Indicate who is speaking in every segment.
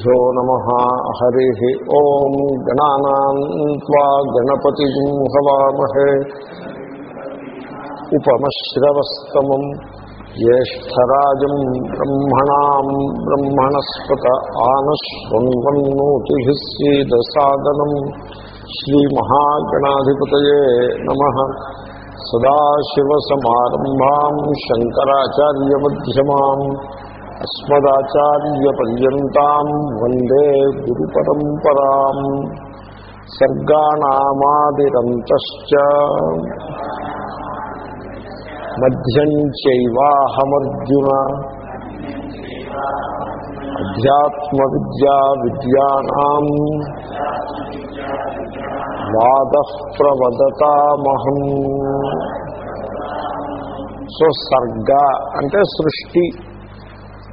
Speaker 1: श्रीगुरुभ्यो नमः हरिः ॐ गणानाम् त्वा गणपतिम् हवामहे उपमश्रवस्तमम् ज्येष्ठराजम् ब्रह्मणाम् ब्रह्मणस्पत आनश्वन्वन्नोतिभिः सीदसादनम् श्रीमहागणाधिपतये नमः सदाशिवसमारम्भाम् शङ्कराचार्यमध्यमाम् అస్మదాచార్యపర్యంతం వందే గురు పరంపరా సర్గాణమాదిరంత మధ్యం చైవాహమర్జున. అధ్యాత్మ విద్యా విద్యానాం వాద ప్రవదతామహం సో సర్గ అంటే సృష్టి.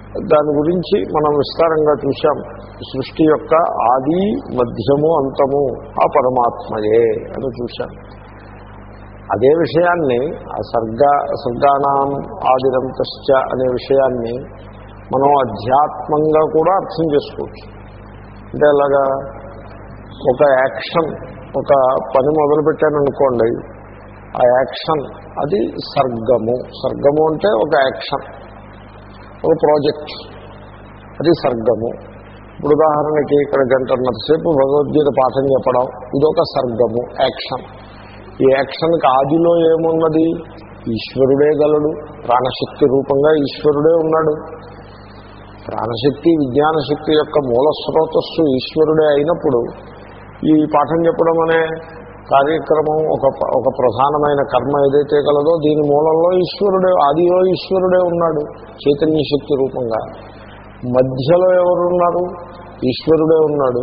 Speaker 1: దాని గురించి మనం విస్తారంగా చూశాం. సృష్టి యొక్క ఆది మధ్యము అంతము ఆ పరమాత్మయే అని చూశాం. అదే విషయాన్ని ఆ సర్గ సర్గానాం ఆదిరంతశ్చ అనే విషయాన్ని మనం అధ్యాత్మంగా కూడా అర్థం చేసుకోవచ్చు. అంటే అలాగా ఒక యాక్షన్ ఒక పని మొదలుపెట్టాననుకోండి ఆ యాక్షన్ అది సర్గము. సర్గము అంటే ఒక యాక్షన్. ఒక ప్రాజెక్ట్. అది సర్గము. ఇప్పుడు ఉదాహరణకి ఇక్కడ గంటన్నరసేపు భగవద్గీత పాఠం చెప్పడం ఇదొక సర్గము యాక్షన్. ఈ యాక్షన్కి ఆదిలో ఏమున్నది? ఈశ్వరుడే గలడు ప్రాణశక్తి రూపంగా ఈశ్వరుడే ఉన్నాడు. ప్రాణశక్తి విజ్ఞానశక్తి యొక్క మూల స్రోతస్సు ఈశ్వరుడే అయినప్పుడు ఈ పాఠం చెప్పడం అనే కార్యక్రమం ఒక ఒక ప్రధానమైన కర్మ ఏదైతే కలదో దీని మూలంలో ఈశ్వరుడే ఆదిలో ఈశ్వరుడే ఉన్నాడు చైతన్య శక్తి రూపంగా. మధ్యలో ఎవరున్నారు? ఈశ్వరుడే ఉన్నాడు.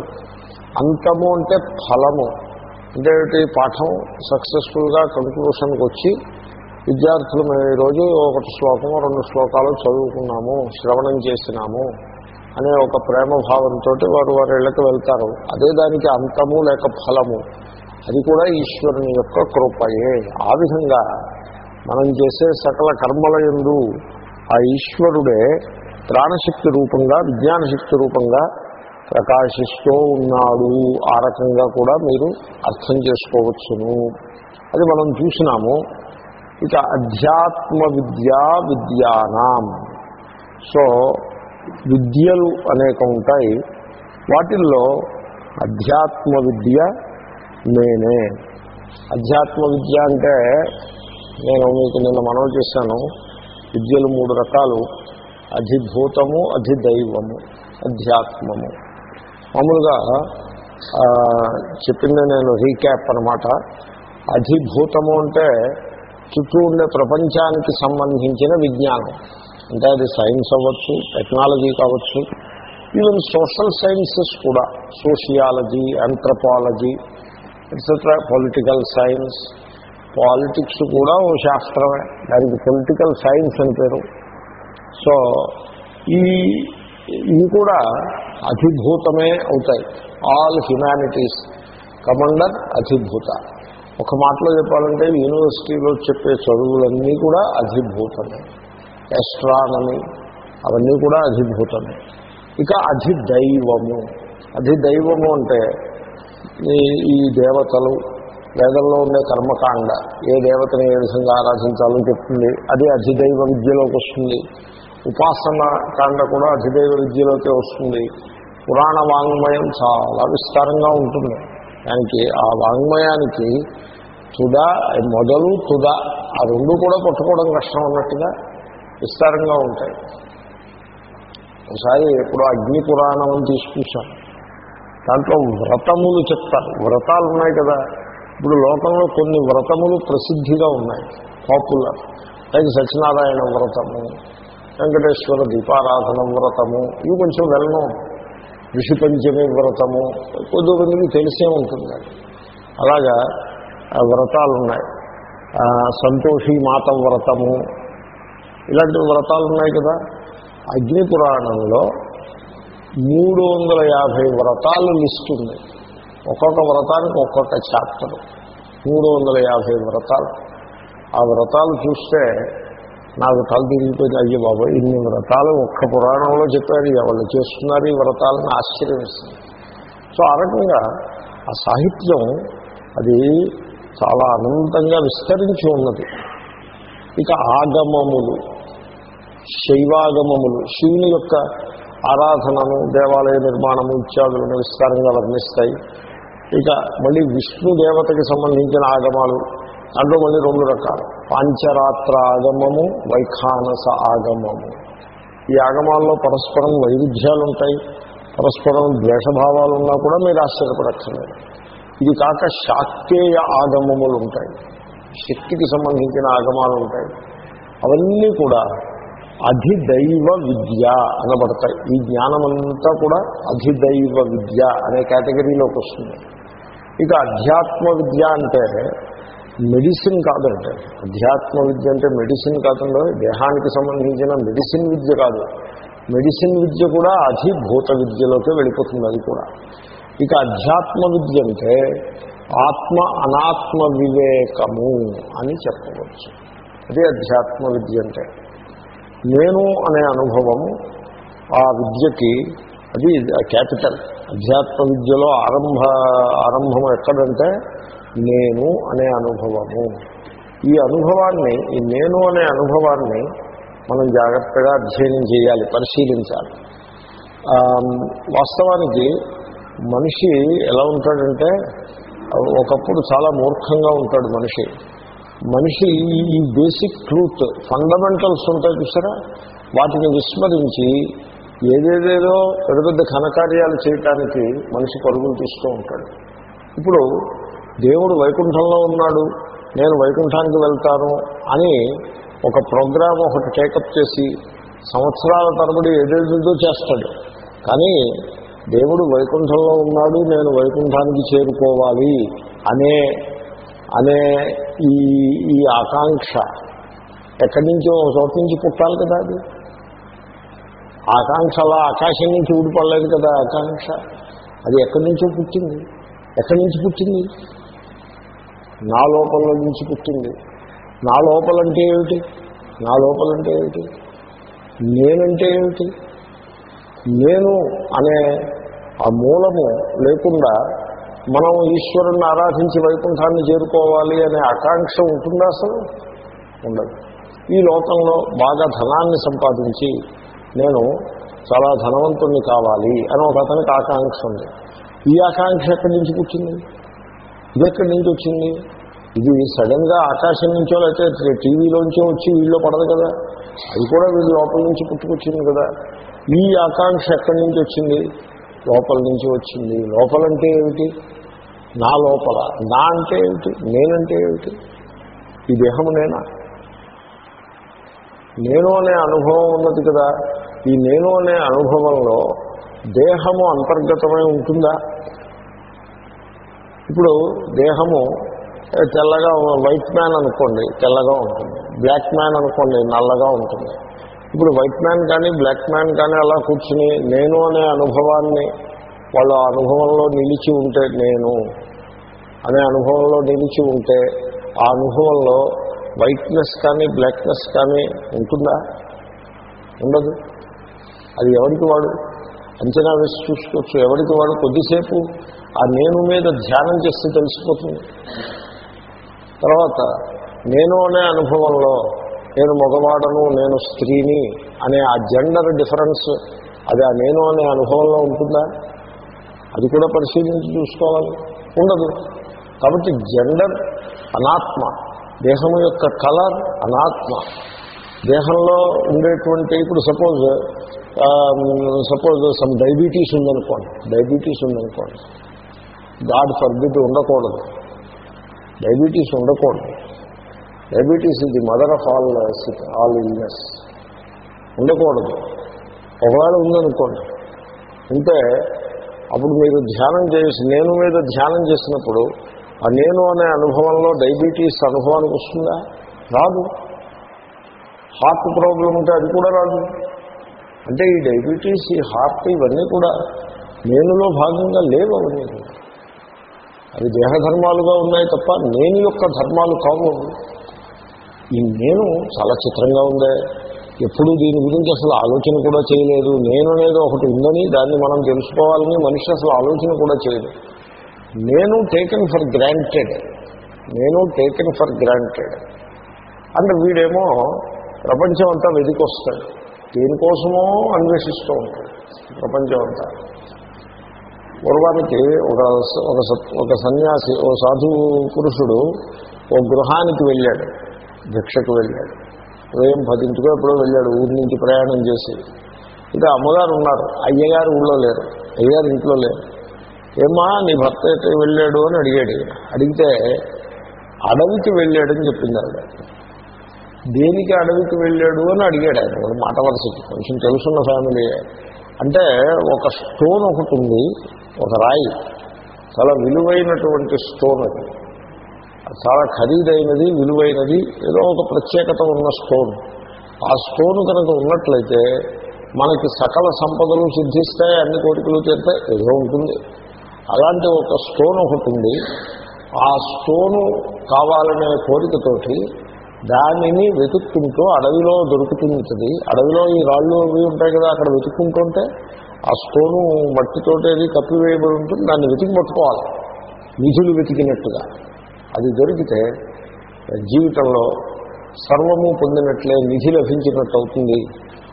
Speaker 1: అంతము అంటే ఫలము. అంటే పాఠం సక్సెస్ఫుల్గా కంక్లూషన్కి వచ్చి విద్యార్థులు మేము ఈరోజు ఒకటి శ్లోకము రెండు శ్లోకాలు చదువుకున్నాము శ్రవణం చేసినాము అనే ఒక ప్రేమభావంతో వారు వారి ఇళ్ళకి వెళ్తారు. అదే దానికి అంతము లేక ఫలము. అది కూడా ఈశ్వరుని యొక్క కృపయే. ఆ విధంగా మనం చేసే సకల కర్మల ఎందు ఆ ఈశ్వరుడే ప్రాణశక్తి రూపంగా విజ్ఞానశక్తి రూపంగా ప్రకాశిస్తూ ఉన్నాడు. ఆ రకంగా కూడా మీరు అర్థం చేసుకోవచ్చును. అది మనం చూసినాము. ఇక అధ్యాత్మ విద్యా విద్యానాం. సో విద్యలు అనేక ఉంటాయి. వాటిల్లో అధ్యాత్మ విద్య నేనే. అధ్యాత్మ విద్య అంటే నేను మీకు నిన్న మనవి చేశాను. విద్యలు మూడు రకాలు. అధిభూతము అధిదైవము అధ్యాత్మము. మామూలుగా చెప్పింది నేను రీక్యాప్ అనమాట అధిభూతము అంటే చుట్టూ ఉండే ప్రపంచానికి సంబంధించిన విజ్ఞానం. అంటే అది సైన్స్ అవ్వచ్చు టెక్నాలజీ కావచ్చు ఈవెన్ సోషల్ సైన్సెస్ కూడా. Sociology anthropology etcetera political science politics కూడా ఓ శాస్త్రమే. దానికి పొలిటికల్ సైన్స్ అని పేరు. సో ఈ ఇవి కూడా అధిభూతమే అవుతాయి. ఆల్ హ్యుమానిటీస్ కమండర్ అధిభూత. ఒక మాటలో చెప్పాలంటే యూనివర్సిటీలో చెప్పే చదువులన్నీ కూడా అధిభూతమే. ఎస్ట్రానమీ అవన్నీ కూడా అధిభూతమే. ఇక అధిదైవము. అధిదైవము అంటే ఈ దేవతలు వేదంలో ఉండే కర్మకాండ ఏ దేవతని ఏ విధంగా ఆరాధించాలో చెప్తుంది. అది అధిదైవ విద్యలోకి వస్తుంది. ఉపాసన కాండ కూడా అధిదైవ విద్యలోకి వస్తుంది. పురాణ వాంగ్మయం చాలా విస్తారంగా ఉంటుంది. దానికి ఆ వాంగ్మయానికి తుద మొదలు తుద ఆ రెండు కూడా పట్టుకోవడం కష్టం అన్నట్టుగా విస్తారంగా ఉంటాయి. ఒకసారి ఎప్పుడో అగ్ని పురాణం అని తీసుకొచ్చాం. దాంట్లో వ్రతములు చెప్తారు. వ్రతాలు ఉన్నాయి కదా. ఇప్పుడు లోకంలో కొన్ని వ్రతములు ప్రసిద్ధిగా ఉన్నాయి. పాపులర్ లైక్ సత్యనారాయణ వ్రతము వెంకటేశ్వర దీపారాధన వ్రతము ఇవి కొంచెం వెళ్ళను ఋషి పంచమి వ్రతము కొద్ది మందికి తెలిసే ఉంటుంది. అలాగా వ్రతాలు ఉన్నాయి. సంతోషి మాత వ్రతము ఇలాంటి వ్రతాలు ఉన్నాయి కదా. అగ్ని పురాణంలో మూడు వందల యాభై వ్రతాలు లిస్ట్ ఉంది ఒక్కొక్క వ్రతానికి ఒక్కొక్క చాప్టర్. మూడు వందల యాభై వ్రతాలు. ఆ వ్రతాలు చూస్తే నాకు తల తిరిగిపోయింది. అయ్యే బాబా ఇన్ని వ్రతాలు ఒక్క పురాణంలో చెప్పారు. ఎవరు చేస్తున్నారు ఈ వ్రతాలను ఆశ్చర్యమిస్తుంది. సో ఆ రకంగా ఆ సాహిత్యం అది చాలా అనంతంగా విస్తరించి ఉన్నది. ఇక ఆగమములు శైవాగమములు శివుని యొక్క ఆరాధనను దేవాలయ నిర్మాణము ఇత్యాదులను విస్తారంగా వర్ణిస్తాయి. ఇక మళ్ళీ విష్ణు దేవతకి సంబంధించిన ఆగమాలు దాంట్లో మళ్ళీ రెండు రకాలు. పాంచరాత్ర ఆగమము వైఖానస ఆగమము. ఈ ఆగమాల్లో పరస్పరం వైరుధ్యాలు ఉంటాయి పరస్పరం ద్వేషభావాలు ఉన్నా కూడా మీరు ఆశ్చర్యపడక్కర్లేదు. ఇది కాక శాక్తేయ ఆగమములు ఉంటాయి శక్తికి సంబంధించిన ఆగమాలు ఉంటాయి అవన్నీ కూడా అధిదైవ విద్య అనబడతాయి. ఈ జ్ఞానమంతా కూడా అధిదైవ విద్య అనే కేటగిరీలోకి వస్తుంది. ఇక అధ్యాత్మ విద్య అంటే మెడిసిన్ కాదంటే అధ్యాత్మ విద్య అంటే మెడిసిన్ కాదండి దేహానికి సంబంధించిన మెడిసిన్ విద్య కాదు. మెడిసిన్ విద్య కూడా అధిభూత విద్యలోకి వెళ్ళిపోతుంది అది కూడా. ఇక అధ్యాత్మ విద్య అంటే ఆత్మ అనాత్మ వివేకము అని చెప్పవచ్చు. అదే అధ్యాత్మ విద్య అంటే. నేను అనే అనుభవము ఆ విద్యకి అది క్యాపిటల్ అధ్యాత్మ విద్యలో ఆరంభ ఆరంభం ఎక్కడంటే నేను అనే అనుభవము. ఈ అనుభవాన్ని ఈ నేను అనే అనుభవాన్ని మనం జాగ్రత్తగా అధ్యయనం చేయాలి పరిశీలించాలి. వాస్తవానికి మనిషి ఎలా ఉంటాడంటే ఒకప్పుడు చాలా మూర్ఖంగా ఉంటాడు మనిషి. మనిషి ఈ- బేసిక్ ట్రూత్ ఫండమెంటల్స్ ఉంటాయి చూసారా? వాటిని విస్మరించి ఏదేదేదో పెద్ద పెద్ద ఘనకార్యాలు చేయటానికి మనిషి పరుగులు తీస్తూ ఉంటాడు. ఇప్పుడు దేవుడు వైకుంఠంలో ఉన్నాడు నేను వైకుంఠానికి వెళ్తాను అని ఒక ప్రోగ్రామ్ ఒకటి టేకప్ చేసి సంవత్సరాల తరబడి ఏదేదో చేస్తాడు. కానీ దేవుడు వైకుంఠంలో ఉన్నాడు నేను వైకుంఠానికి చేరుకోవాలి అనే అనే ఈ ఈ ఆకాంక్ష ఎక్కడి నుంచో చోట నుంచి పుట్టాలి కదా అది. ఆకాంక్ష అలా ఆకాశం నుంచి ఊడిపడలేదు కదా ఆకాంక్ష. అది ఎక్కడి నుంచో పుట్టింది. ఎక్కడి నుంచి పుట్టింది? నా లోపల నుంచి పుట్టింది. నా లోపలంటే ఏమిటి? నా లోపలంటే ఏమిటి? నేనంటే ఏమిటి? నేను అనే ఆ మూలము లేకుండా మనం ఈశ్వరుణ్ణి ఆరాధించి వైకుంఠాన్ని చేరుకోవాలి అనే ఆకాంక్ష ఉంటుందా అసలు? ఉండదు. ఈ లోకంలో బాగా ధనాన్ని సంపాదించి నేను చాలా ధనవంతుణ్ణి కావాలి అని ఒక అతనికి ఆకాంక్ష ఉంది. ఈ ఆకాంక్ష ఎక్కడి నుంచి కూర్చుంది ఇది ఎక్కడి నుంచి వచ్చింది? ఇది సడన్గా ఆకాశం నుంచో లేకపోతే టీవీలోంచో వచ్చి వీళ్ళు పడదు కదా. అది కూడా వీళ్ళు లోపల నుంచి పుట్టుకొచ్చింది కదా. ఈ ఆకాంక్ష ఎక్కడి నుంచి వచ్చింది? లోపల నుంచి వచ్చింది. లోపలంటే ఏమిటి? నా లోపల. నా అంటే ఏమిటి? నేనంటే ఏమిటి? ఈ దేహము నేనా? నేను అనే అనుభవం ఉన్నది కదా. ఈ నేను అనే అనుభవంలో దేహము అంతర్గతమై ఉంటుందా? ఇప్పుడు దేహము తెల్లగా వైట్ మ్యాన్ అనుకోండి తెల్లగా ఉంటుంది. బ్లాక్ మ్యాన్ అనుకోండి నల్లగా ఉంటుంది. ఇప్పుడు వైట్ మ్యాన్ కానీ బ్లాక్ మ్యాన్ కానీ అలా కూర్చుని నేను అనే అనుభవాన్ని వాళ్ళ అనుభవంలో నిలిచి ఉంటే నేను అనే అనుభవంలో నిలిచి ఉంటే ఆ అనుభవంలో వైట్నెస్ కానీ బ్లాక్నెస్ కానీ ఉంటుందా? ఉండదు. అది ఎవరికి వాడు? అంచనా వేసి చూసుకోవచ్చు. ఎవరికి వాడు? కొద్దిసేపు ఆ నేను మీద ధ్యానం చేస్తే తెలిసిపోతుంది. తర్వాత నేను అనే అనుభవంలో నేను మగవాడను నేను స్త్రీని అనే ఆ జెండర్ డిఫరెన్స్ అది ఆ నేను అనే అనుభవంలో ఉంటుందా? అది కూడా పరిశీలించి చూసుకోవాలి. ఉండదు. కాబట్టి జెండర్ అనాత్మ దేహం యొక్క కలర్ అనాత్మ. దేహంలో ఉండేటువంటి ఇప్పుడు సపోజ్ సపోజ్ సమ్ డయాబెటీస్ ఉందనుకోండి. డయాబెటీస్ ఉందనుకోండి. గాడ్ ఫర్బిట్ ఉండకూడదు. డయాబెటీస్ ఉండకూడదు. డయాబెటీస్ ఇది mother of all all illness ఉండకూడదు. ఒకవేళ ఉందనుకోండి. ఉంటే అప్పుడు మీరు ధ్యానం చేసి నేను మీద ధ్యానం చేసినప్పుడు ఆ నేను అనే అనుభవంలో డయాబెటీస్ అనుభవానికి వస్తుందా? రాదు. హార్ట్ ప్రాబ్లం ఉంటే అది కూడా రాదు. అంటే ఈ డయాబెటీస్ ఈ హార్ట్ ఇవన్నీ కూడా నేనులో భాగంగా లేవు అవన్నీ అవి దేహధర్మాలుగా ఉన్నాయి తప్ప నేను యొక్క ధర్మాలు కావు ఈ నేను చాలా చిత్రంగా ఉందే. ఎప్పుడు దీని గురించి అసలు ఆలోచన కూడా చేయలేదు. నేను అనేది ఒకటి ఉందని దాన్ని మనం తెలుసుకోవాలని మనిషి అసలు ఆలోచన కూడా చేయదు. నేను టేకెన్ ఫర్ గ్రాంటెడ్ నేను టేకెన్ ఫర్ గ్రాంటెడ్ అంటే వీడేమో ప్రపంచం అంతా వెదికొస్తాడు దేనికోసమో అన్వేషిస్తూ ఉంటాడు ప్రపంచం అంతా. పూర్వానికి ఒక ఒక సత్- ఒక సన్యాసి ఓ సాధు పురుషుడు ఓ గృహానికి వెళ్ళాడు భిక్షకు వెళ్ళాడు. ఉదయం పదింటికో ఎప్పుడో వెళ్ళాడు ఊరి నుంచి ప్రయాణం చేసి. ఇక అమ్మగారు ఉన్నారు అయ్యగారు ఊళ్ళో లేరు అయ్యగారు ఇంట్లో లేరు. ఏమా నీ భర్త అయితే వెళ్ళాడు అని అడిగాడు అడిగితే అడవికి వెళ్ళాడని చెప్పింది ఆవిడ. దేనికి అడవికి వెళ్ళాడు అని అడిగాడు ఆయన. ఒక మాట వరుసకి కొంచెం తెలుసున్న ఫ్యామిలీ అంటే ఒక స్టోన్ ఒకటి ఉంది ఒక రాయి. చాలా విలువైనటువంటి స్టోన్ అది. చాలా ఖరీదైనది విలువైనది ఏదో ఒక ప్రత్యేకత ఉన్న స్టోన్. ఆ స్టోన్ కనుక ఉన్నట్లయితే మనకి సకల సంపదలు సిద్ధిస్తాయి అన్ని కోరికలు తీరుతాయి ఏదో ఉంటుంది. అలాంటి ఒక స్టోన్ ఒకటి ఉంది. ఆ స్టోను కావాలనే కోరికతోటి దానిని వెతుక్కుంటూ అడవిలో దొరుకుతుంటుంది. అడవిలో ఈ రాళ్ళు అవి ఉంటాయి కదా అక్కడ వెతుక్కుంటుంటే ఆ స్టోను మట్టితోటేది కప్పివేయబడి ఉంటుంది దాన్ని వెతికి పట్టుకోవాలి. నిధులు వెతికినట్టుగా. అది దొరికితే జీవితంలో సర్వము పొందినట్లే నిధి లభించినట్టు అవుతుంది.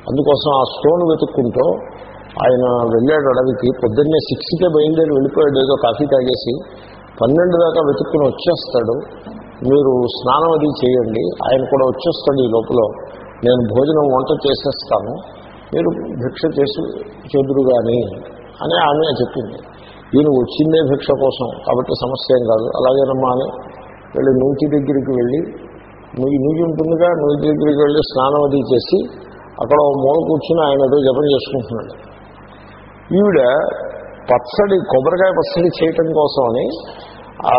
Speaker 1: అందుకోసం ఆ స్టోన్ వెతుక్కుంటూ ఆయన వెళ్ళాడు అడవికి. పొద్దున్నే సిక్స్కే బయలుదేరి వెళ్ళిపోయాడు. ఏదో కాఫీ తాగేసి పన్నెండు దాకా వెతుక్కుని వచ్చేస్తాడు. మీరు స్నానం అది చేయండి. ఆయన కూడా వచ్చేస్తాడు ఈ లోపల. నేను భోజనం వంట చేసేస్తాను. మీరు భిక్ష చేసి చెదురు కానీ అని ఆమె చెప్పింది. ఈయన వచ్చిందే భిక్ష కోసం. కాబట్టి సమస్య ఏం కాదు. అలాగేనమ్మా అని వెళ్ళి నూతి దగ్గరికి వెళ్ళి నువ్వు నుయ్యి ఉంటుందిగా నూతి దగ్గరికి వెళ్ళి స్నానం అది చేసి అక్కడ మూల కూర్చుని ఆయన ఏదో జపం చేసుకుంటున్నాడు. ఈవిడ పచ్చడి కొబ్బరికాయ పచ్చడి చేయటం కోసమని ఆ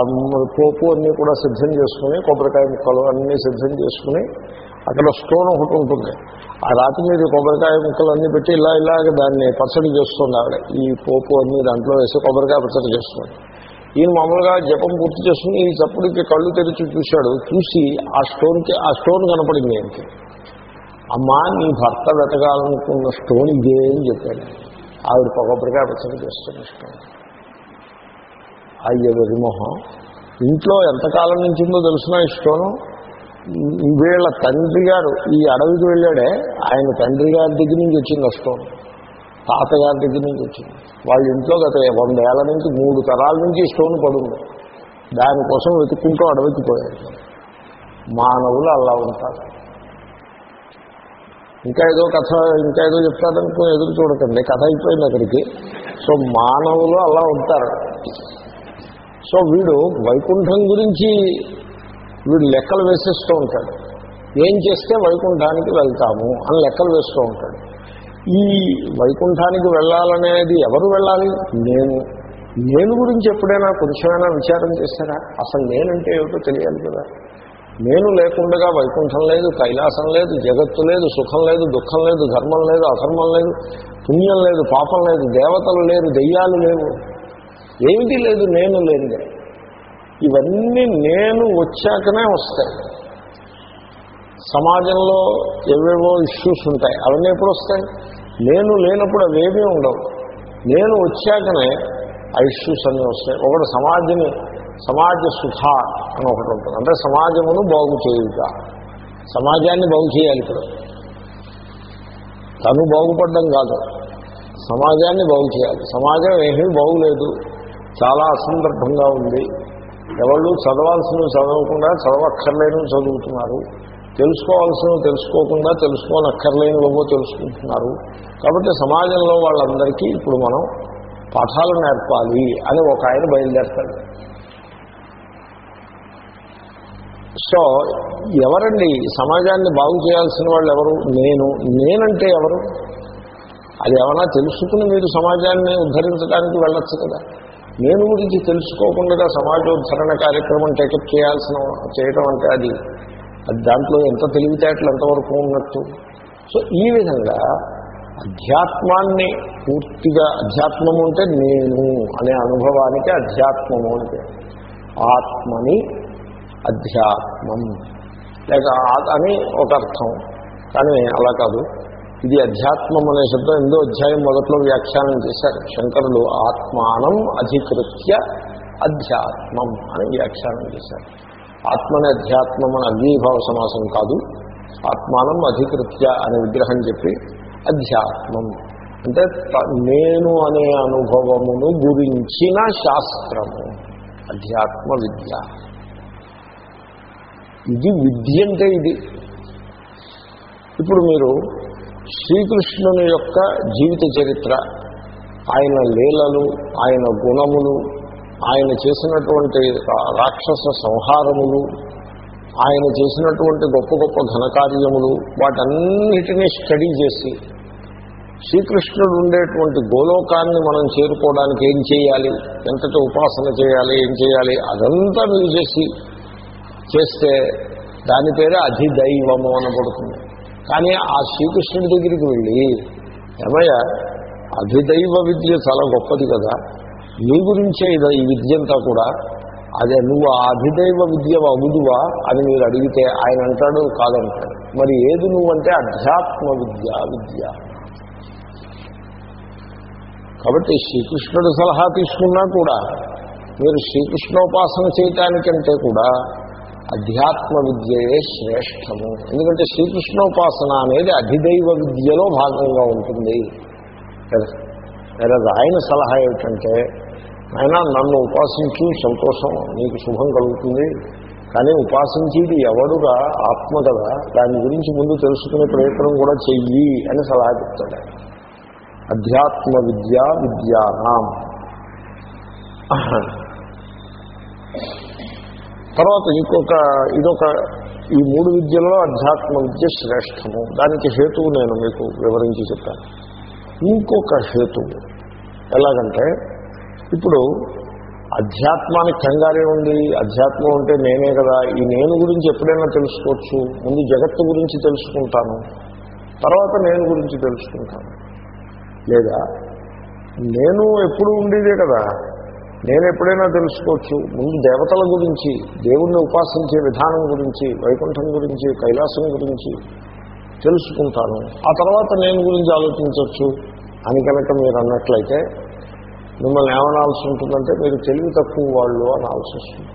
Speaker 1: పోపు అన్నీ కూడా సిద్ధం చేసుకుని కొబ్బరికాయ ముక్కలు అన్నీ సిద్ధం చేసుకుని అక్కడ స్టోన్ ఒకటి ఉంటుంది. ఆ రాతి మీద కొబ్బరికాయ ముక్కలు అన్నీ పెట్టి ఇలా ఇలాగ దాన్ని పచ్చడి చేస్తుంది ఆవిడ. ఈ పోపు అన్ని దాంట్లో వేసి కొబ్బరికాయ పచ్చడి చేస్తుంది. ఈయన మామూలుగా జపం పూర్తి చేసుకుని ఈ చప్పుడికి కళ్ళు తెరిచి చూశాడు. చూసి ఆ స్టోన్కి ఆ స్టోన్ కనపడింది ఏంటి? అమ్మా నీ భర్త వెతకాలనుకున్న స్టోన్ ఇదే అని చెప్పాడు. ఆవిడ కొబ్బరికాయ పచ్చడి చేస్తున్న స్టోన్. అయ్య వెరిమోహం ఇంట్లో ఎంతకాలం నుంచి ఉందో తెలిసిన ఈ స్టోను? వీళ్ళ తండ్రి గారు ఈ అడవికి వెళ్ళాడే ఆయన తండ్రి గారి దగ్గర నుంచి వచ్చింది వస్తాం తాతగారి దగ్గర నుంచి వచ్చింది. వాళ్ళ ఇంట్లో గత వందేళ్ళ నుంచి మూడు తరాల నుంచి స్టోన్ పడుంది. దానికోసం వెతుక్కుంటూ అడవికి పోయాడు. మానవులు అలా ఉంటారు. ఇంకా ఏదో కథ ఇంకా ఏదో చెప్తారనుకో ఎదురు చూడకండి. కథ అయిపోయింది అక్కడికి. సో మానవులు అలా ఉంటారు. సో వీడు వైకుంఠం గురించి వీడు లెక్కలు వేసేస్తూ ఉంటాడు. ఏం చేస్తే వైకుంఠానికి వెళ్తాము అని లెక్కలు వేస్తూ ఉంటాడు. ఈ వైకుంఠానికి వెళ్ళాలనేది ఎవరు వెళ్ళాలి? నేను. నేను గురించి ఎప్పుడైనా కొంచెమైనా విచారం చేశారా? అసలు నేనంటే ఏమిటో తెలియాలి కదా. నేను లేకుండా వైకుంఠం లేదు కైలాసం లేదు జగత్తు లేదు సుఖం లేదు దుఃఖం లేదు ధర్మం లేదు అధర్మం లేదు పుణ్యం లేదు పాపం లేదు దేవతలు లేరు దెయ్యాలు లేవు. ఏమిటి లేదు నేను లేనిదే? ఇవన్నీ నేను వచ్చాకనే వస్తాయి. సమాజంలో ఏవేవో ఇష్యూస్ ఉంటాయి అవన్నీ ఎప్పుడు వస్తాయి? నేను లేనప్పుడు అవేమీ ఉండవు. నేను వచ్చాకనే ఆ ఇష్యూస్ అన్నీ వస్తాయి. ఒకటి సమాజని సమాజ సుఖ అని ఒకటి ఉంటుంది. అంటే సమాజమును బాగు చేయుట. సమాజాన్ని బాగు చేయాలి ఇప్పుడు తను బాగుపడడం కాదు. సమాజాన్ని బాగు చేయాలి. సమాజం ఏమీ బాగులేదు. చాలా అసందర్భంగా ఉంది. ఎవళ్ళు చదవాల్సినవి చదవకుండా చదవక్కర్లేనివి చదువుతున్నారు. తెలుసుకోవాల్సినవి తెలుసుకోకుండా తెలుసుకోనక్కర్లేనివేమో తెలుసుకుంటున్నారు. కాబట్టి సమాజంలో వాళ్ళందరికీ ఇప్పుడు మనం పాఠాలు నేర్పాలి అని ఒక ఆయన బయలుదేరతాడు. సో ఎవరండి? సమాజాన్ని బాగు చేయాల్సిన వాళ్ళు ఎవరు? నేను. నేనంటే ఎవరు? అది ఏమన్నా తెలుసుకుని మీరు సమాజాన్ని ఉద్ధరించడానికి వెళ్ళొచ్చు కదా. నేను గురించి తెలుసుకోకుండా సమాజోద్ధరణ కార్యక్రమం టేకప్ చేయాల్సిన చేయడం అంటే అది. అది దాంట్లో ఎంత తెలివితేటలు ఎంతవరకు ఉన్నట్టు. సో ఈ విధంగా అధ్యాత్మాన్ని పూర్తిగా అధ్యాత్మము అంటే నేను అనే అనుభవానికి అధ్యాత్మము అంటే ఆత్మని అధ్యాత్మం. లేక అని ఒక అర్థం. కానీ అలా కాదు. ఇది అధ్యాత్మం అనే శబ్దం ఎందో అధ్యాయం మొదట్లో వ్యాఖ్యానం చేశారు. శంకరులు ఆత్మానం అధికృత్య అధ్యాత్మం అని వ్యాఖ్యానం చేశారు. ఆత్మని అధ్యాత్మం అని అగ్నిభావ సమాసం కాదు. ఆత్మానం అధికృత్య అనే విగ్రహం చెప్పి అధ్యాత్మం. అంటే నేను అనే అనుభవమును గురించిన శాస్త్రము. అధ్యాత్మ విద్య. ఇది విద్య అంటే ఇది. ఇప్పుడు మీరు శ్రీకృష్ణుని యొక్క జీవిత చరిత్ర ఆయన లీలలు ఆయన గుణములు ఆయన చేసినటువంటి రాక్షస సంహారములు ఆయన చేసినటువంటి గొప్ప గొప్ప ఘనకార్యములు వాటన్నిటినీ స్టడీ చేసి శ్రీకృష్ణుడు ఉండేటువంటి గోలోకాన్ని మనం చేరుకోవడానికి ఏం చేయాలి ఎంతటి ఉపాసన చేయాలి ఏం చేయాలి అదంతా మీరు చేసి చేస్తే దాని పేరే అధిదైవము అనబడుతుంది. కానీ ఆ శ్రీకృష్ణుడి దగ్గరికి వెళ్ళి ఏమయ్య అధిదైవ విద్య చాలా గొప్పది కదా. నీ గురించే ఇది ఈ విద్య అంతా కూడా. అదే నువ్వు ఆ అధిదైవ విద్య అగుదువా అని మీరు అడిగితే ఆయన అంటాడు కాదంటాడు. మరి ఏది నువ్వంటే అధ్యాత్మ విద్య విద్య. కాబట్టి శ్రీకృష్ణుడు సలహా తీసుకున్నా కూడా మీరు శ్రీకృష్ణోపాసన చేయటానికంటే కూడా అధ్యాత్మ విద్యయే శ్రేష్టము. ఎందుకంటే శ్రీకృష్ణోపాసన అనేది అధిదైవ విద్యలో భాగంగా ఉంటుంది. లేదా ఆయన సలహా ఏమిటంటే ఆయన నన్ను ఉపాసించు సంతోషం నీకు శుభం కలుగుతుంది. కానీ ఉపాసించేది ఎవడుగా ఆత్మ కదా. దాని గురించి ముందు తెలుసుకునే ప్రయత్నం కూడా చెయ్యి అని సలహా చెప్తాడు. అధ్యాత్మ విద్య విద్యానాం. తర్వాత ఇంకొక ఇదొక ఈ మూడు విద్యల్లో అధ్యాత్మ విద్య శ్రేష్టము. దానికి హేతువు నేను మీకు వివరించి చెప్తాను. ఇంకొక హేతువు ఎలాగంటే ఇప్పుడు అధ్యాత్మానికి కంగారే ఉంది అధ్యాత్మం అంటే నేనే కదా ఈ నేను గురించి ఎప్పుడైనా తెలుసుకోవచ్చు ముందు జగత్తు గురించి తెలుసుకుంటాను తర్వాత నేను గురించి తెలుసుకుంటాను. లేదా నేను ఎప్పుడు ఉండేదే కదా నేను ఎప్పుడైనా తెలుసుకోవచ్చు. ముందు దేవతల గురించి దేవుణ్ణి ఉపాసించే విధానం గురించి వైకుంఠం గురించి కైలాసం గురించి తెలుసుకుంటాను. ఆ తర్వాత నేను గురించి ఆలోచించవచ్చు అని కనుక మీరు అన్నట్లయితే మిమ్మల్ని ఏమనాల్సి ఉంటుందంటే మీరు తెలివి తక్కువ వాళ్ళు అని ఆలోచిస్తుంది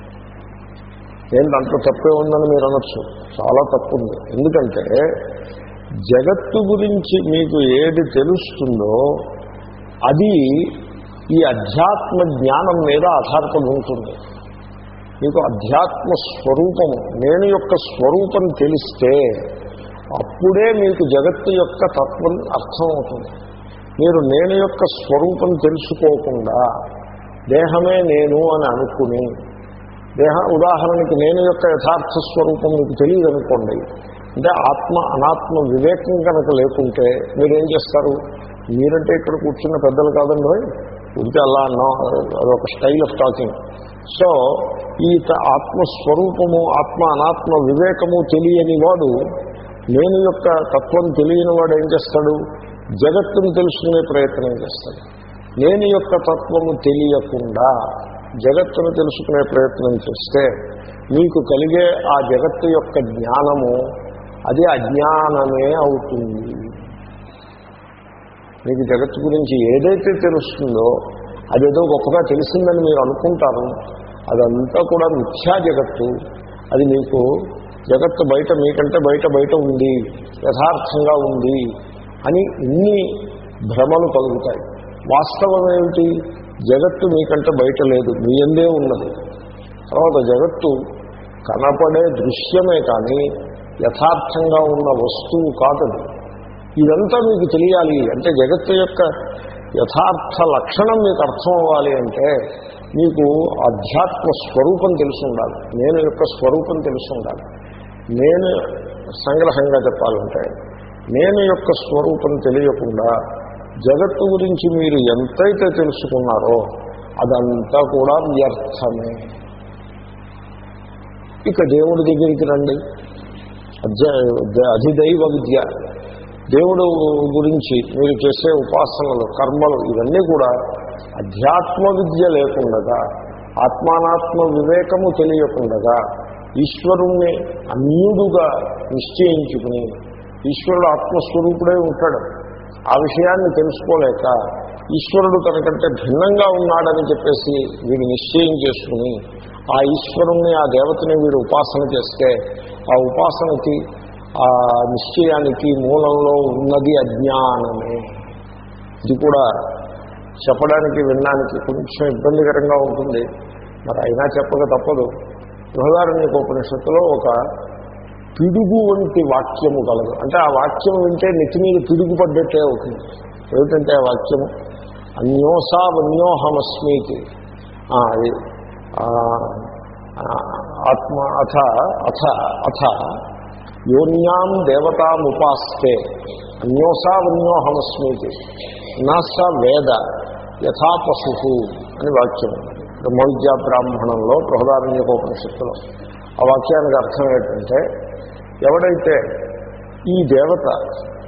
Speaker 1: నేను దాంట్లో తప్పే ఉందని మీరు అనొచ్చు. చాలా తప్పు ఉంది ఎందుకంటే జగత్తు గురించి మీకు ఏది తెలుస్తుందో అది ఈ అధ్యాత్మ జ్ఞానం మీద ఆధారపడి ఉంటుంది. మీకు అధ్యాత్మ స్వరూపము నేను యొక్క స్వరూపం తెలిస్తే అప్పుడే మీకు జగత్తు యొక్క తత్వం అర్థమవుతుంది. మీరు నేను యొక్క స్వరూపం తెలుసుకోకుండా దేహమే నేను అని అనుకుని దేహ ఉదాహరణకి నేను యొక్క యథార్థ స్వరూపం మీకు తెలియదు అనుకోండి అంటే ఆత్మ అనాత్మ వివేకం కనుక లేకుంటే మీరేం చేస్తారు? మీరంటే ఇక్కడ కూర్చున్న పెద్దలు కాదండి. ఉంటే అలా అన్నాం అదొక స్టైల్ ఆఫ్ టాకింగ్. సో ఈ ఆత్మస్వరూపము ఆత్మ అనాత్మ వివేకము తెలియని వాడు నేను యొక్క తత్వం తెలియని వాడు ఏం చేస్తాడు? జగత్తును తెలుసుకునే ప్రయత్నం చేస్తాడు. నేను యొక్క తత్వము తెలియకుండా జగత్తును తెలుసుకునే ప్రయత్నం చేస్తే మీకు కలిగే ఆ జగత్తు యొక్క జ్ఞానము అది అజ్ఞానమే అవుతుంది. మీకు జగత్తు గురించి ఏదైతే తెలుస్తుందో అదేదో గొప్పగా తెలిసిందని మీరు అనుకుంటారు అదంతా కూడా మిథ్యా జగత్తు. అది మీకు జగత్తు బయట మీకంటే బయట బయట ఉంది యథార్థంగా ఉంది అని ఇన్ని భ్రమలు కలుగుతాయి వాస్తవం ఏమిటి? జగత్తు మీకంటే బయట లేదు మీ ఎందే ఉన్నది. తర్వాత జగత్తు కనపడే దృశ్యమే కానీ యథార్థంగా ఉన్న వస్తువు కాదు ఇదంతా మీకు తెలియాలి. అంటే జగత్తు యొక్క యథార్థ లక్షణం మీకు అర్థం అవ్వాలి అంటే మీకు అధ్యాత్మ స్వరూపం తెలిసి ఉండాలి. నేను యొక్క స్వరూపం తెలిసి ఉండాలి. నేను సంగ్రహంగా చెప్పాలంటే నేను యొక్క స్వరూపం తెలియకుండా జగత్తు గురించి మీరు ఎంతైతే తెలుసుకున్నారో అదంతా కూడా వ్యర్థమే. ఇక దేవుడి దగ్గరికి రండి. అధ్య అధిదైవ విద్య. దేవుడు గురించి మీరు చేసే ఉపాసనలు కర్మలు ఇవన్నీ కూడా అధ్యాత్మ విద్య లేకుండగా ఆత్మానాత్మ వివేకము తెలియకుండగా ఈశ్వరుణ్ణి అన్యుడుగా నిశ్చయించుకుని ఈశ్వరుడు ఆత్మస్వరూపుడే ఉంటాడు. ఆ విషయాన్ని తెలుసుకోలేక ఈశ్వరుడు తనకంటే భిన్నంగా ఉన్నాడని చెప్పేసి వీడు నిశ్చయం చేసుకుని ఆ ఈశ్వరుణ్ణి ఆ దేవతని వీడు ఉపాసన చేస్తే ఆ ఉపాసనకి ఆ నిశ్చయానికి మూలంలో ఉన్నది అజ్ఞానమే. ఇది కూడా చెప్పడానికి వినడానికి కొంచెం ఇబ్బందికరంగా ఉంటుంది. మరి అయినా చెప్పక తప్పదు. బృహదారణ్యక ఉపనిషత్తులో ఒక పిడుగు వంటి వాక్యము కలదు. అంటే ఆ వాక్యం వింటే నెత్తి మీద పిడుగు పడ్డట్టే అవుతుంది. ఏమిటంటే ఆ వాక్యము? అన్యోసావన్యోహమస్మీతి ఆ, అది ఆత్మ అథ అథ అథ యోన్యాం దేవతాముపాస్తే. అన్యోసావన్యోహమస్మీతి నా స వేద యథా పశు అని వాక్యం. ఉన్నది బ్రహ్మవిద్యా బ్రాహ్మణంలో బృహదారణ్యకోపనిషత్తులో. ఆ వాక్యానికి అర్థం ఏంటంటే ఎవడైతే ఈ దేవత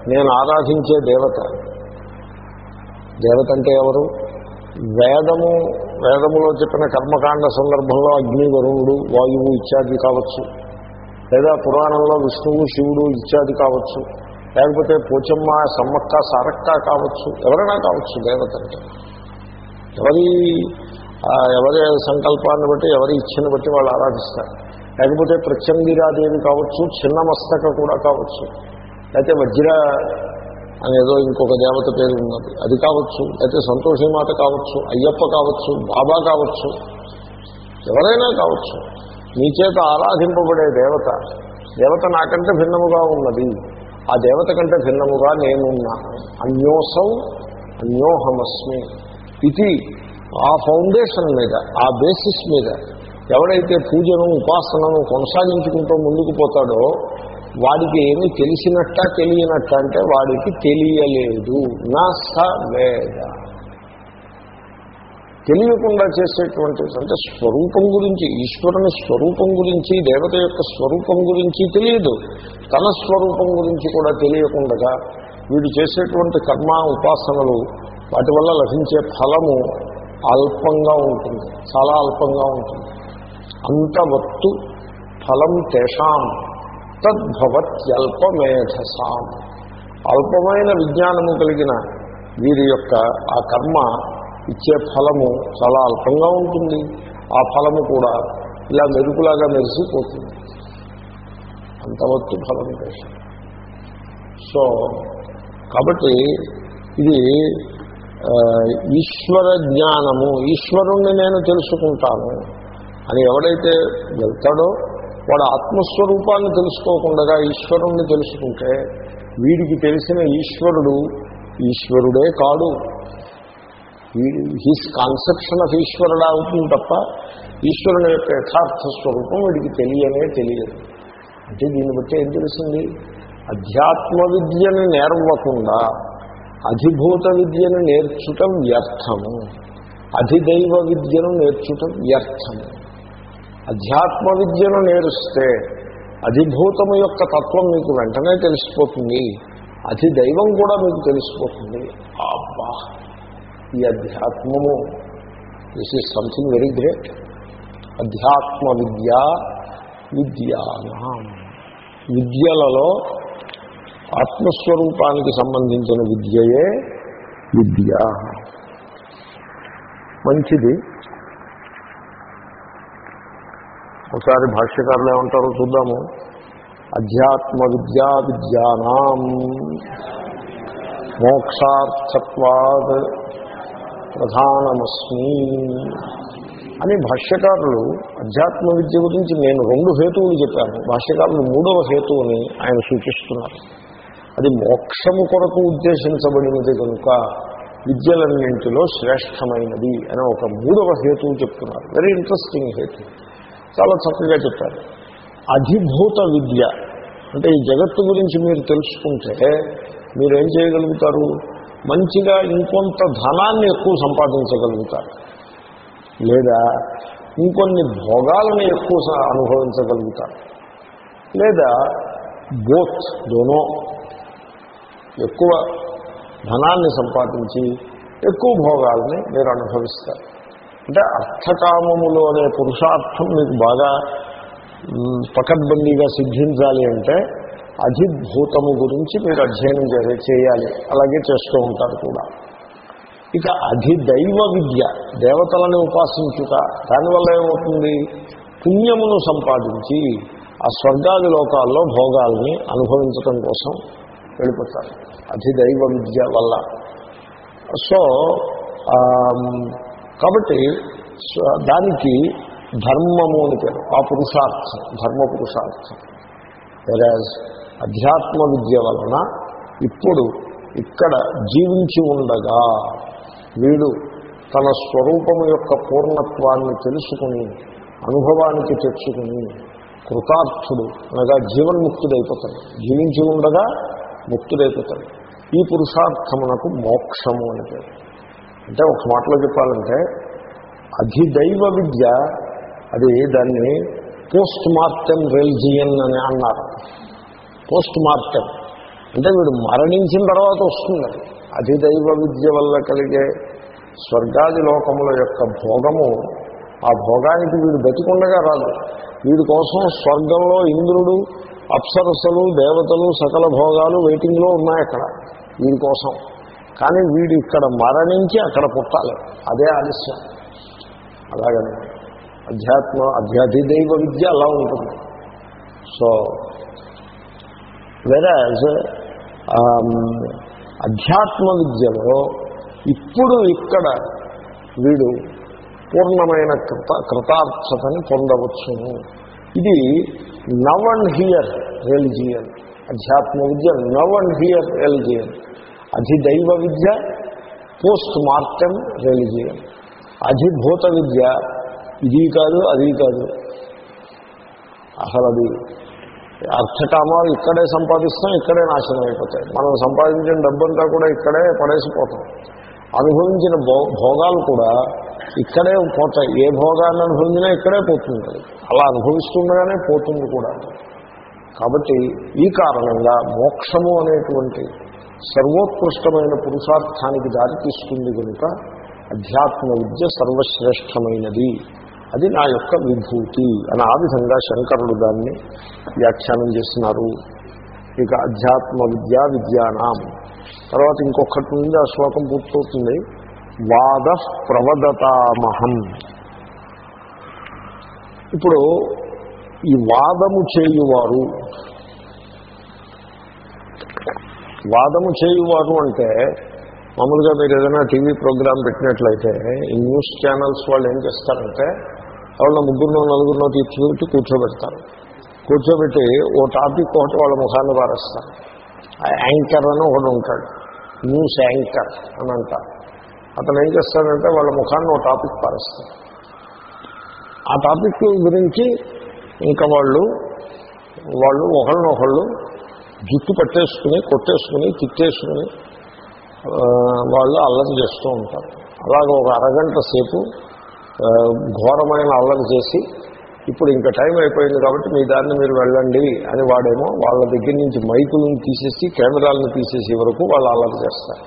Speaker 1: నేను ఆరాధించే దేవత దేవత అంటే ఎవరు? వేదము వేదములో చెప్పిన కర్మకాండ సందర్భంలో అగ్ని వరుణుడు వాయువు ఇత్యాది కావచ్చు. లేదా పురాణంలో విష్ణువు శివుడు ఇత్యాది కావచ్చు. లేకపోతే పోచమ్మ సమ్మక్క సారక్క కావచ్చు. ఎవరైనా కావచ్చు దేవతంటే ఎవరి ఎవరి సంకల్పాన్ని బట్టి ఎవరి ఇచ్చని బట్టి వాళ్ళు ఆరాధిస్తారు. లేకపోతే ప్రత్యంగిరాదేవి కావచ్చు చిన్న మస్తక కూడా కావచ్చు. లేకపోతే వజ్ర అనేదో ఇంకొక దేవత పేరు ఉన్నది. అది కావచ్చు. లేకపోతే సంతోషిమాత కావచ్చు అయ్యప్ప కావచ్చు బాబా కావచ్చు. ఎవరైనా కావచ్చు. మీ చేత ఆరాధింపబడే దేవత. దేవత నాకంటే భిన్నముగా ఉన్నది. ఆ దేవత కంటే భిన్నముగా నేనున్నాను అన్యోసం అన్యోహమస్మి. ఇది ఆ ఫౌండేషన్ మీద ఆ బేసిస్ మీద ఎవడైతే పూజను ఉపాసనను కొనసాగించుకుంటూ ముందుకు పోతాడో వాడికి ఏమి తెలిసినట్ట తెలియనట్ట అంటే వాడికి తెలియలేదు. నా స వేద. తెలియకుండా చేసేటువంటి అంటే స్వరూపం గురించి ఈశ్వరుని స్వరూపం గురించి దేవత యొక్క స్వరూపం గురించి తెలియదు. తన స్వరూపం గురించి కూడా తెలియకుండా వీడు చేసేటువంటి కర్మ ఉపాసనలు వాటి వల్ల లభించే ఫలము అల్పంగా ఉంటుంది. చాలా అల్పంగా ఉంటుంది. అంత వత్తు ఫలం తేషాం తద్భవత్యల్పమేధసాం అల్పమైన విజ్ఞానము కలిగిన వీరి యొక్క ఆ కర్మ ఇచ్చే ఫలము చాలా అల్పంగా ఉంటుంది. ఆ ఫలము కూడా ఇలా మెరుపులాగా మెరిసిపోతుంది. అంతవత్తు ఫలం కోసం. సో కాబట్టి ఇది ఈశ్వర జ్ఞానము ఈశ్వరుణ్ణి నేను తెలుసుకుంటాను అని ఎవడైతే వెళ్తాడో వాడు ఆత్మస్వరూపాన్ని తెలుసుకోకుండా ఈశ్వరుణ్ణి తెలుసుకుంటే వీడికి తెలిసిన ఈశ్వరుడు ఈశ్వరుడే కాడు. హీస్ కాన్సెప్షన్ ఆఫ్ ఈశ్వరుడు అవుతుంది తప్ప ఈశ్వరుని యొక్క యథార్థ స్వరూపం వీడికి తెలియనే తెలియదు. అంటే దీన్ని బట్టి ఏం తెలిసింది అధ్యాత్మ విద్యను నేర్వకుండా అధిభూత విద్యను నేర్చుటం వ్యర్థము అధిదైవ విద్యను నేర్చుటం వ్యర్థము అధ్యాత్మ విద్యను నేరుస్తే అధిభూతము యొక్క తత్వం మీకు వెంటనే తెలిసిపోతుంది. అధిదైవం కూడా మీకు తెలిసిపోతుంది. అబ్బా! ఈ అధ్యాత్మము. This is something very great అధ్యాత్మ విద్య విద్యానాం. విద్యలలో ఆత్మస్వరూపానికి సంబంధించిన విద్యయే విద్య. మంచిది. ఒకసారి భాష్యకారులు ఏమంటారో చూద్దాము. అధ్యాత్మ విద్యా విద్యానాం. మోక్షార్థత్వాద్ ప్రధానమస్మి అని భాష్యకారులు అధ్యాత్మ విద్య గురించి నేను రెండు హేతువులు చెప్పాను. భాష్యకారులు మూడవ హేతువుని ఆయన సూచిస్తున్నారు. అది మోక్షము కొరకు ఉద్దేశించబడినది కనుక విద్యలన్నింటిలో శ్రేష్టమైనది అని ఒక మూడవ హేతువు చెప్తున్నారు. వెరీ ఇంట్రెస్టింగ్ హేతు. చాలా చక్కగా చెప్పారు. అధిభూత విద్య అంటే ఈ జగత్తు గురించి మీరు తెలుసుకుంటే మీరేం చేయగలుగుతారు? మంచిగా ఇంకొంత ధనాన్ని ఎక్కువ సంపాదించగలుగుతారు. లేదా ఇంకొన్ని భోగాలను ఎక్కువ అనుభవించగలుగుతారు. లేదా బోత్ దోనో ఎక్కువ ధనాన్ని సంపాదించి ఎక్కువ భోగాల్ని మీరు అనుభవిస్తారు. అంటే అర్థకామములు అనే పురుషార్థం మీకు బాగా పకడ్బందీగా సిద్ధించాలి అంటే అధిభూతము గురించి మీరు అధ్యయనం చే- చేయాలి. అలాగే చేస్తూ ఉంటారు కూడా. ఇక అధిదైవ విద్య దేవతలను ఉపాసించుట దానివల్ల ఏమవుతుంది? పుణ్యమును సంపాదించి ఆ స్వర్గాది లోకాల్లో భోగాల్ని అనుభవించటం కోసం వెళ్ళిపోతారు. అధిదైవ విద్య వల్ల. సో కాబట్టి దానికి ధర్మము అని పేరు. ఆ పురుషార్థం ధర్మ పురుషార్థం వెరాజ్ అధ్యాత్మ విద్య వలన ఇప్పుడు ఇక్కడ జీవించి ఉండగా వీడు తన స్వరూపము యొక్క పూర్ణత్వాన్ని తెలుసుకుని అనుభవానికి తెచ్చుకుని కృతార్థుడు అనగా జీవన్ముక్తుడైపోతాడు. జీవించి ఉండగా ముక్తుడైపోతాడు. ఈ పురుషార్థమునకు మోక్షము అని పేరు. అంటే ఒక మాటలో చెప్పాలంటే అధిదైవ విద్య అది దాన్ని పోస్ట్ మార్టం రిలిజియన్ అని అన్నారు. Post mortem. అంటే వీడు మరణించిన తర్వాత వస్తుంది. అది. అధిదైవ విద్య వల్ల కలిగే స్వర్గాది లోకముల యొక్క భోగము. ఆ భోగానికి వీడు బతికుండగా రాదు. వీడి కోసం స్వర్గంలో ఇంద్రుడు అప్సరసలు దేవతలు సకల భోగాలు వెయిటింగ్లో ఉన్నాయి అక్కడ వీడి కోసం. కానీ వీడు ఇక్కడ మరణించి అక్కడ పుట్టాలి. అదే ఆలస్యం. అలాగని అధ్యాత్మ అధ్యాధిదైవ విద్య అలా ఉంటుంది. సో వెరాజ్ um, అధ్యాత్మ విద్యలో ఇప్పుడు ఇక్కడ వీడు పూర్ణమైన కృత కృతార్థతని పొందవచ్చును. ఇది నవ్ అండ్ హియర్ రెలిజియన్. అధ్యాత్మ విద్య నవ్ అండ్ హియర్ రెలిజియన్. అధిదైవ విద్య పోస్ట్ మార్టం రెలిజియన్. అధిభూత విద్య ఇది కాదు అది కాదు. అసలు అది అర్థకామాలు ఇక్కడే సంపాదిస్తాం ఇక్కడే నాశనం అయిపోతాయి. మనం సంపాదించిన డబ్బంతా కూడా ఇక్కడే పడేసిపోతాం. అనుభవించిన భో భోగాలు కూడా ఇక్కడే పోతాయి. ఏ భోగాన్ని అనుభవించినా ఇక్కడే పోతుంది అలా అనుభవిస్తుండగానే పోతుంది కూడా. కాబట్టి ఈ కారణంగా మోక్షము అనేటువంటి సర్వోత్కృష్టమైన పురుషార్థానికి దారి తీస్తుంది కనుక అధ్యాత్మ విద్య సర్వశ్రేష్టమైనది. అది నా యొక్క విభూతి అని ఆ విధంగా శంకరుడు దాన్ని వ్యాఖ్యానం చేస్తున్నారు. ఇక అధ్యాత్మ విద్యా విద్యానాం. తర్వాత ఇంకొకటి నుండి ఆ శ్లోకం పూర్తవుతుంది. వాద ప్రవదతామహం. ఇప్పుడు ఈ వాదము చేయువారు వాదము చేయువారు అంటే మామూలుగా మీరు ఏదైనా టీవీ ప్రోగ్రాం పెట్టినట్లయితే ఈ న్యూస్ ఛానల్స్ వాళ్ళు ఏం చేస్తారంటే వాళ్ళ ముగ్గురునో నలుగురినో తీర్చిపెట్టి కూర్చోబెడతారు. కూర్చోబెట్టి ఓ టాపిక్ ఒకటి వాళ్ళ ముఖాన్ని పారేస్తారు. ఆ యాంకర్ అని ఒకడు ఉంటాడు. న్యూస్ యాంకర్ అని అంటారు. అతను ఏం చేస్తాడంటే వాళ్ళ ముఖాన్ని ఓ టాపిక్ పారేస్తారు. ఆ టాపిక్ గురించి ఇంకా వాళ్ళు వాళ్ళు ఒకళ్ళనొకళ్ళు జుట్టు పట్టేసుకుని కొట్టేసుకుని తిట్టేసుకుని వాళ్ళు అల్లరి చేస్తూ ఉంటారు. అలాగే ఒక అరగంట సేపు ఘోరమైన అల్లరి చేసి ఇప్పుడు ఇంకా టైం అయిపోయింది కాబట్టి మీ దారిని మీరు వెళ్ళండి అని వాడేమో వాళ్ళ దగ్గర నుంచి మైకులను తీసేసి కెమెరాలను తీసేసి వరకు వాళ్ళు అల్లరి చేస్తారు.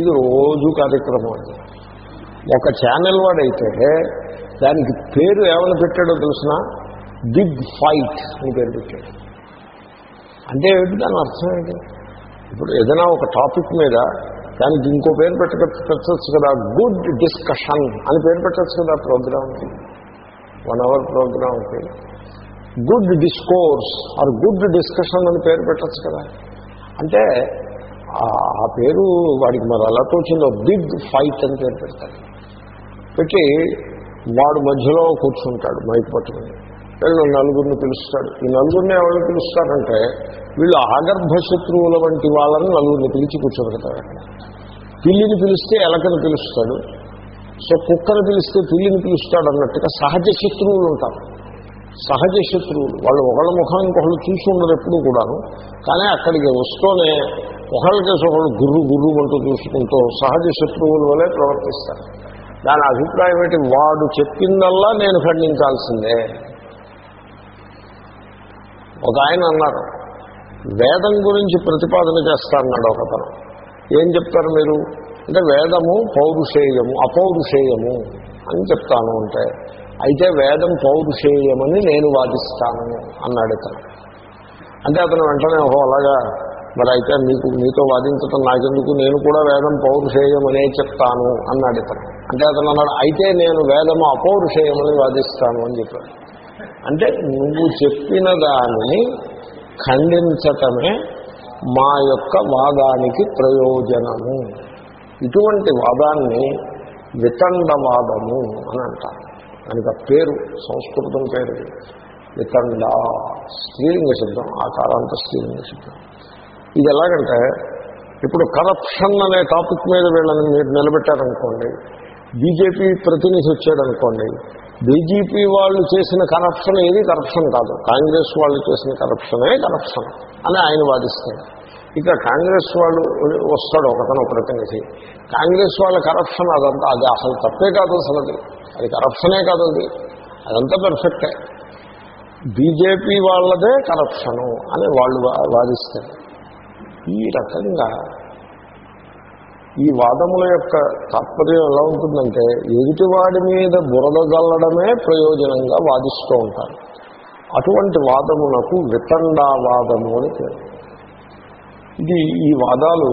Speaker 1: ఇది రోజు కార్యక్రమం అది. ఒక ఛానల్ వాడైతే దానికి పేరు ఏమైనా పెట్టాడో తెలిసిన? బిగ్ ఫైట్ అని పేరు పెట్టాడు. అంటే ఏమిటి దాని అర్థం ఏంటి? ఇప్పుడు ఏదైనా ఒక టాపిక్ మీద దానికి ఇంకో పేరు పెట్ట పెట్టచ్చు కదా గుడ్ డిస్కషన్ అని పేరు పెట్టచ్చు కదా ప్రోగ్రామ్కి. వన్ అవర్ ప్రోగ్రామ్కి. Good discourse or good discussion అని పేరు పెట్టచ్చు కదా. అంటే ఆ- పేరు వాడికి మరి అలా తోచిందో బిగ్ ఫైట్ అని పేరు పెడతాడు పెట్టి వాడు మధ్యలో కూర్చుంటాడు మైక్ పట్టుకుని. వీళ్ళు నలుగురిని పిలుస్తాడు. ఈ నలుగురిని ఎవరిని పిలుస్తారంటే వీళ్ళు ఆగర్భ శత్రువుల వంటి వాళ్ళని నలుగురిని పిలిచి కూర్చోబెడతారు. అక్కడ పిల్లిని పిలిస్తే ఎలకని పిలుస్తాడు. సో కుక్కని పిలిస్తే పిల్లిని పిలుస్తాడు అన్నట్టుగా సహజ శత్రువులు ఉంటారు. సహజ శత్రువులు. వాళ్ళు ఒకళ్ళ ముఖం ఇంకొకళ్ళు చూసి ఉండరు ఎప్పుడు కూడాను. కానీ అక్కడికి వస్తూనే ఒకళ్ళకేసి ఒకళ్ళు గుర్రు గుర్రు అంటూ చూసుకుంటూ సహజ శత్రువుల వలె ప్రవర్తిస్తారు. దాని అభిప్రాయం ఏంటి? వాడు చెప్పిందల్లా నేను ఖండించాల్సిందే. ఒక ఆయన అన్నారు వేదం గురించి ప్రతిపాదన చేస్తా అన్నాడు ఒకతను. ఏం చెప్తారు మీరు? అంటే వేదము పౌరుషేయము అపౌరుషేయము అని చెప్తాను అంటే అయితే వేదం పౌరుషేయమని నేను వాదిస్తాను అన్నాడు ఇతను. అంటే అతను వెంటనే ఓహో అలాగా మరి అయితే మీకు మీతో వాదించటం నాకెందుకు? నేను కూడా వేదం పౌరుషేయమనే చెప్తాను అన్నాడు ఇతను. అంటే అతను అన్నాడు అయితే నేను వేదము అపౌరుషేయమని వాదిస్తాను అని చెప్పాడు. అంటే నువ్వు చెప్పిన దానిని ఖండించటమే మా యొక్క వాదానికి ప్రయోజనము. ఇటువంటి వాదాన్ని వితండవాదము అని అంటారు. దానికి ఆ పేరు సంస్కృతం పేరు వితండ స్త్రీలింగ శబ్దం ఆ కాలాంత స్త్రీలింగ శబ్దం. ఇది ఎలాగంటే ఇప్పుడు కరప్షన్ అనే టాపిక్ మీద వీళ్ళని మీరు నిలబెట్టారనుకోండి బీజేపీ ప్రతినిధి వచ్చాడనుకోండి బీజేపీ వాళ్ళు చేసిన కరప్షన్ ఏది కరప్షన్ కాదు. కాంగ్రెస్ వాళ్ళు చేసిన కరప్షనే కరప్షన్ అని ఆయన వాదిస్తారు. ఇక కాంగ్రెస్ వాళ్ళు వస్తాడు ఒకతను ప్రతినిధి. కాంగ్రెస్ వాళ్ళ కరప్షన్ అదంతా అది అసలు తప్పే కాదు అసలు అది. అది కరప్షనే కాదు అది. అదంతా పెర్ఫెక్టే బీజేపీ వాళ్ళదే కరప్షను అని వాళ్ళు వాదిస్తారు. ఈ రకంగా ఈ వాదముల యొక్క తాత్పర్యం ఎలా ఉంటుందంటే ఎదుటివాడి మీద బురద జల్లడమే ప్రయోజనంగా వాదిస్తూ ఉంటారు. అటువంటి వాదమునకు వితండావాదము అని పేరు. ఇది ఈ వాదాలు